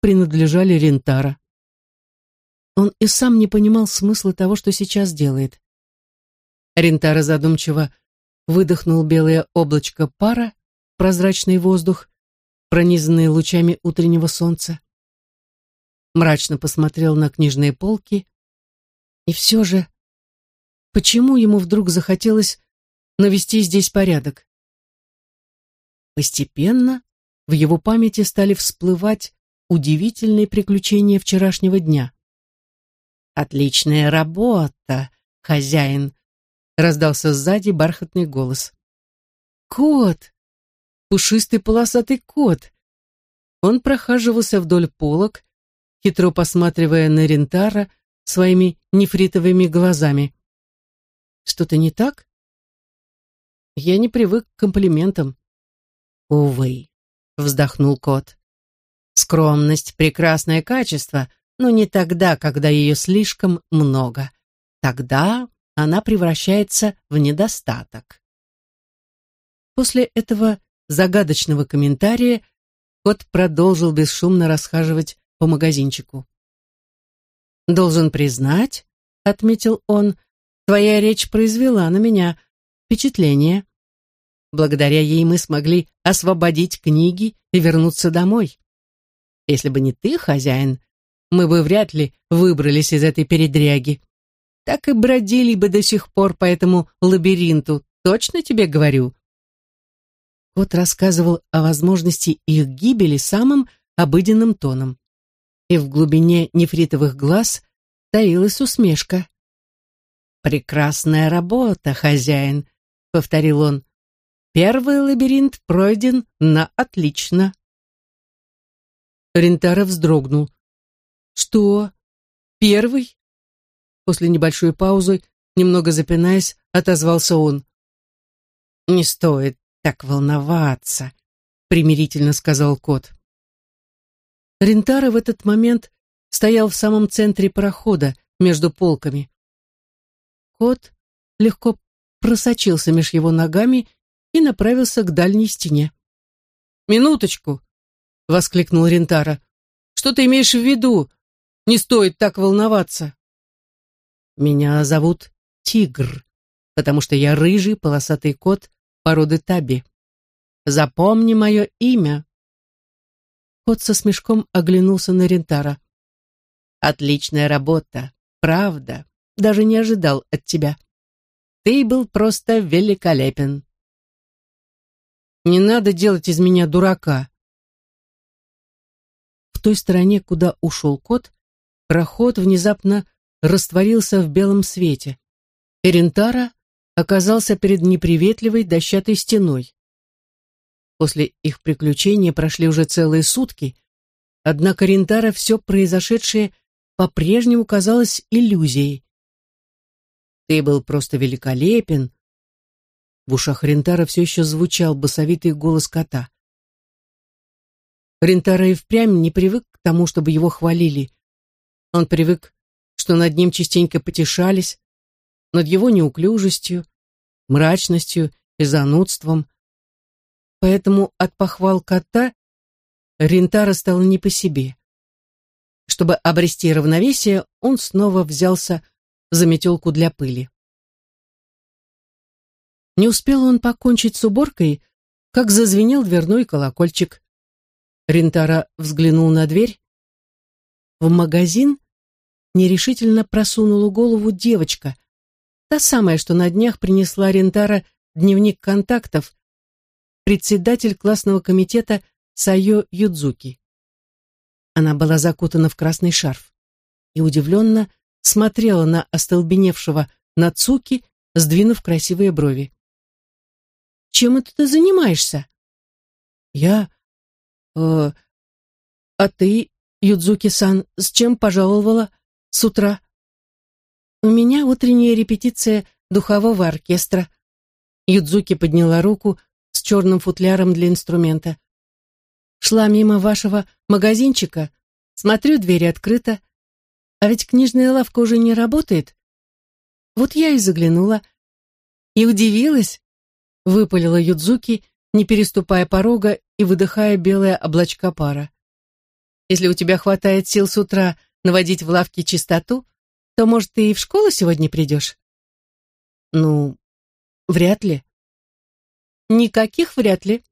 принадлежали Рентара. Он и сам не понимал смысла того, что сейчас делает. Рентара задумчиво выдохнул белое облачко пара, прозрачный воздух, пронизанный лучами утреннего солнца мрачно посмотрел на книжные полки. И все же, почему ему вдруг захотелось навести здесь порядок? Постепенно в его памяти стали всплывать удивительные приключения вчерашнего дня. «Отличная работа, хозяин!» — раздался сзади бархатный голос. «Кот! Пушистый полосатый кот!» Он прохаживался вдоль полок, хитро посматривая на Рентара своими нефритовыми глазами. «Что-то не так?» «Я не привык к комплиментам». «Увы», — вздохнул кот. «Скромность — прекрасное качество, но не тогда, когда ее слишком много. Тогда она превращается в недостаток». После этого загадочного комментария кот продолжил бесшумно расхаживать по магазинчику. «Должен признать», — отметил он, — «твоя речь произвела на меня впечатление. Благодаря ей мы смогли освободить книги и вернуться домой. Если бы не ты, хозяин, мы бы вряд ли выбрались из этой передряги. Так и бродили бы до сих пор по этому лабиринту, точно тебе говорю». Кот рассказывал о возможности их гибели самым обыденным тоном и в глубине нефритовых глаз таилась усмешка. «Прекрасная работа, хозяин», — повторил он. «Первый лабиринт пройден на отлично». Рентара вздрогнул. «Что? Первый?» После небольшой паузы, немного запинаясь, — отозвался он. «Не стоит так волноваться», — примирительно сказал кот. Рентара в этот момент стоял в самом центре прохода, между полками. Кот легко просочился меж его ногами и направился к дальней стене. «Минуточку!» — воскликнул Рентара. «Что ты имеешь в виду? Не стоит так волноваться!» «Меня зовут Тигр, потому что я рыжий полосатый кот породы Таби. Запомни мое имя!» Кот со смешком оглянулся на Рентара. «Отличная работа, правда. Даже не ожидал от тебя. Ты был просто великолепен!» Не надо делать из меня дурака. В той стороне, куда ушел кот, проход внезапно растворился в белом свете. Эрентара оказался перед неприветливой дощатой стеной. После их приключения прошли уже целые сутки, однако Рентара все произошедшее по-прежнему казалось иллюзией. «Ты был просто великолепен», в ушах Рентара все еще звучал басовитый голос кота. Рентара и впрямь не привык к тому, чтобы его хвалили. Он привык, что над ним частенько потешались, над его неуклюжестью, мрачностью и занудством. Поэтому от похвал кота Рентара стало не по себе. Чтобы обрести равновесие, он снова взялся за метелку для пыли. Не успел он покончить с уборкой, как зазвенел дверной колокольчик. Рентара взглянул на дверь. В магазин нерешительно просунула голову девочка, та самая, что на днях принесла Рентара дневник контактов, председатель классного комитета Сайо Юдзуки. Она была закутана в красный шарф и удивленно смотрела на остолбеневшего Нацуки, сдвинув красивые брови. Чем это ты занимаешься? Я... Э, а ты, Юдзуки-сан, с чем пожаловала с утра? У меня утренняя репетиция духового оркестра. Юдзуки подняла руку с черным футляром для инструмента. Шла мимо вашего магазинчика, смотрю, дверь открыта. А ведь книжная лавка уже не работает. Вот я и заглянула. И удивилась, выпалила Юдзуки, не переступая порога и выдыхая белое облачко пара. Если у тебя хватает сил с утра наводить в лавке чистоту, то, может, ты и в школу сегодня придешь? Ну, вряд ли. Никаких вряд ли.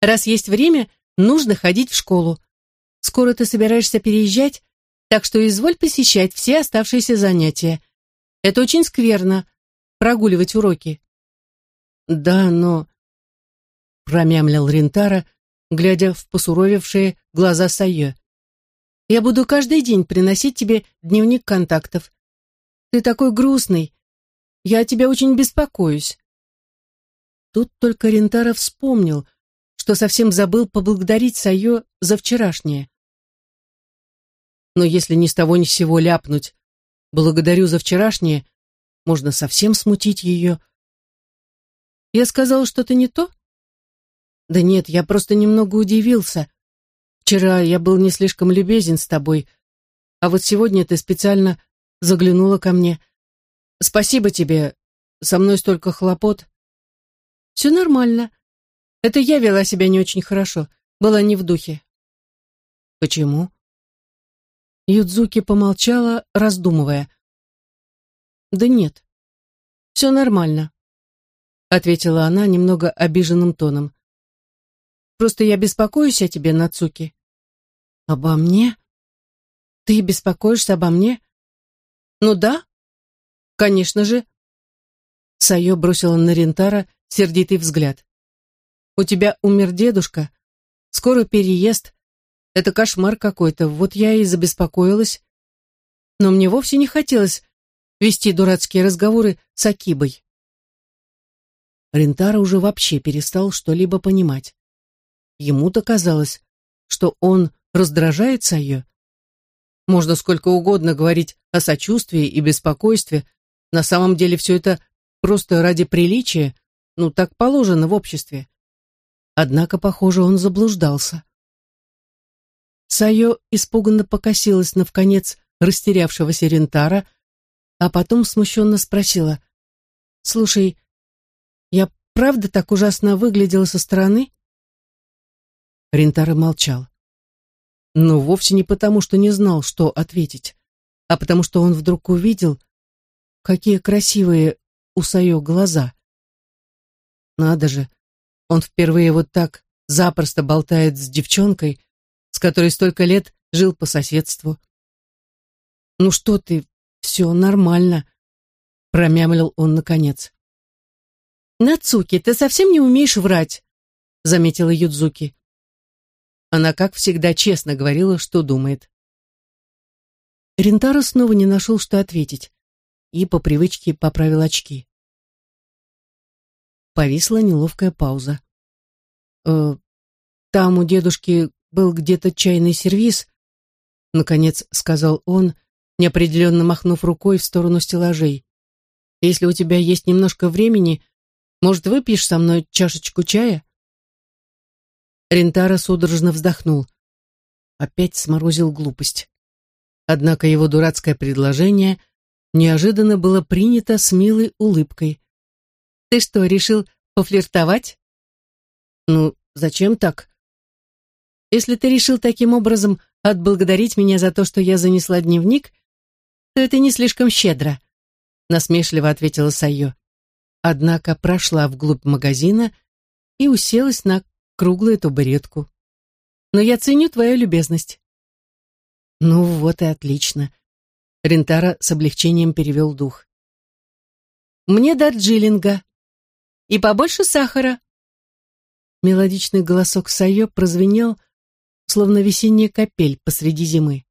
Раз есть время, нужно ходить в школу. Скоро ты собираешься переезжать, так что изволь посещать все оставшиеся занятия. Это очень скверно, прогуливать уроки. «Да, но...» — промямлил Рентара, глядя в посуровевшие глаза Сайе. «Я буду каждый день приносить тебе дневник контактов. Ты такой грустный. Я о тебя очень беспокоюсь». Тут только Рентара вспомнил, что совсем забыл поблагодарить Сайо за вчерашнее. Но если ни с того ни с сего ляпнуть «благодарю за вчерашнее», можно совсем смутить ее, — я сказал что-то не то? Да нет, я просто немного удивился. Вчера я был не слишком любезен с тобой, а вот сегодня ты специально заглянула ко мне. Спасибо тебе, со мной столько хлопот. Все нормально. Это я вела себя не очень хорошо, была не в духе. Почему? Юдзуки помолчала, раздумывая. Да нет, все нормально ответила она немного обиженным тоном. Просто я беспокоюсь о тебе, Нацуки. Обо мне? Ты беспокоишься обо мне? Ну да, конечно же. Сайо бросила на Рентара сердитый взгляд. У тебя умер дедушка, скоро переезд. Это кошмар какой-то, вот я и забеспокоилась. Но мне вовсе не хотелось вести дурацкие разговоры с Акибой. Рентара уже вообще перестал что-либо понимать. Ему-то казалось, что он раздражает Сайо. Можно сколько угодно говорить о сочувствии и беспокойстве, на самом деле все это просто ради приличия, ну, так положено в обществе. Однако, похоже, он заблуждался. Сайо испуганно покосилась на вконец растерявшегося Рентара, а потом смущенно спросила, «Слушай, я правда так ужасно выглядела со стороны?» Рентара молчал. Но вовсе не потому, что не знал, что ответить, а потому что он вдруг увидел, какие красивые у Сайо глаза. Надо же, он впервые вот так запросто болтает с девчонкой, с которой столько лет жил по соседству. «Ну что ты, все нормально», — промямлил он наконец. «Нацуки, ты совсем не умеешь врать», — заметила Юдзуки. Она, как всегда, честно говорила, что думает. Рентаро снова не нашел, что ответить, и по привычке поправил очки. Повисла неловкая пауза. «Э, «Там у дедушки был где-то чайный сервиз», — наконец сказал он, неопределенно махнув рукой в сторону стеллажей. «Если у тебя есть немножко времени, может, выпьешь со мной чашечку чая?» Рентара судорожно вздохнул. Опять сморозил глупость. Однако его дурацкое предложение неожиданно было принято с милой улыбкой. «Ты что, решил пофлиртовать?» «Ну, зачем так?» «Если ты решил таким образом отблагодарить меня за то, что я занесла дневник, то это не слишком щедро», насмешливо ответила Сайо. Однако прошла вглубь магазина и уселась на круглую табуретку. Но я ценю твою любезность. Ну вот и отлично. Рентара с облегчением перевел дух. Мне дарджилинга. И побольше сахара. Мелодичный голосок Сайо прозвенел, словно весенняя капель посреди зимы.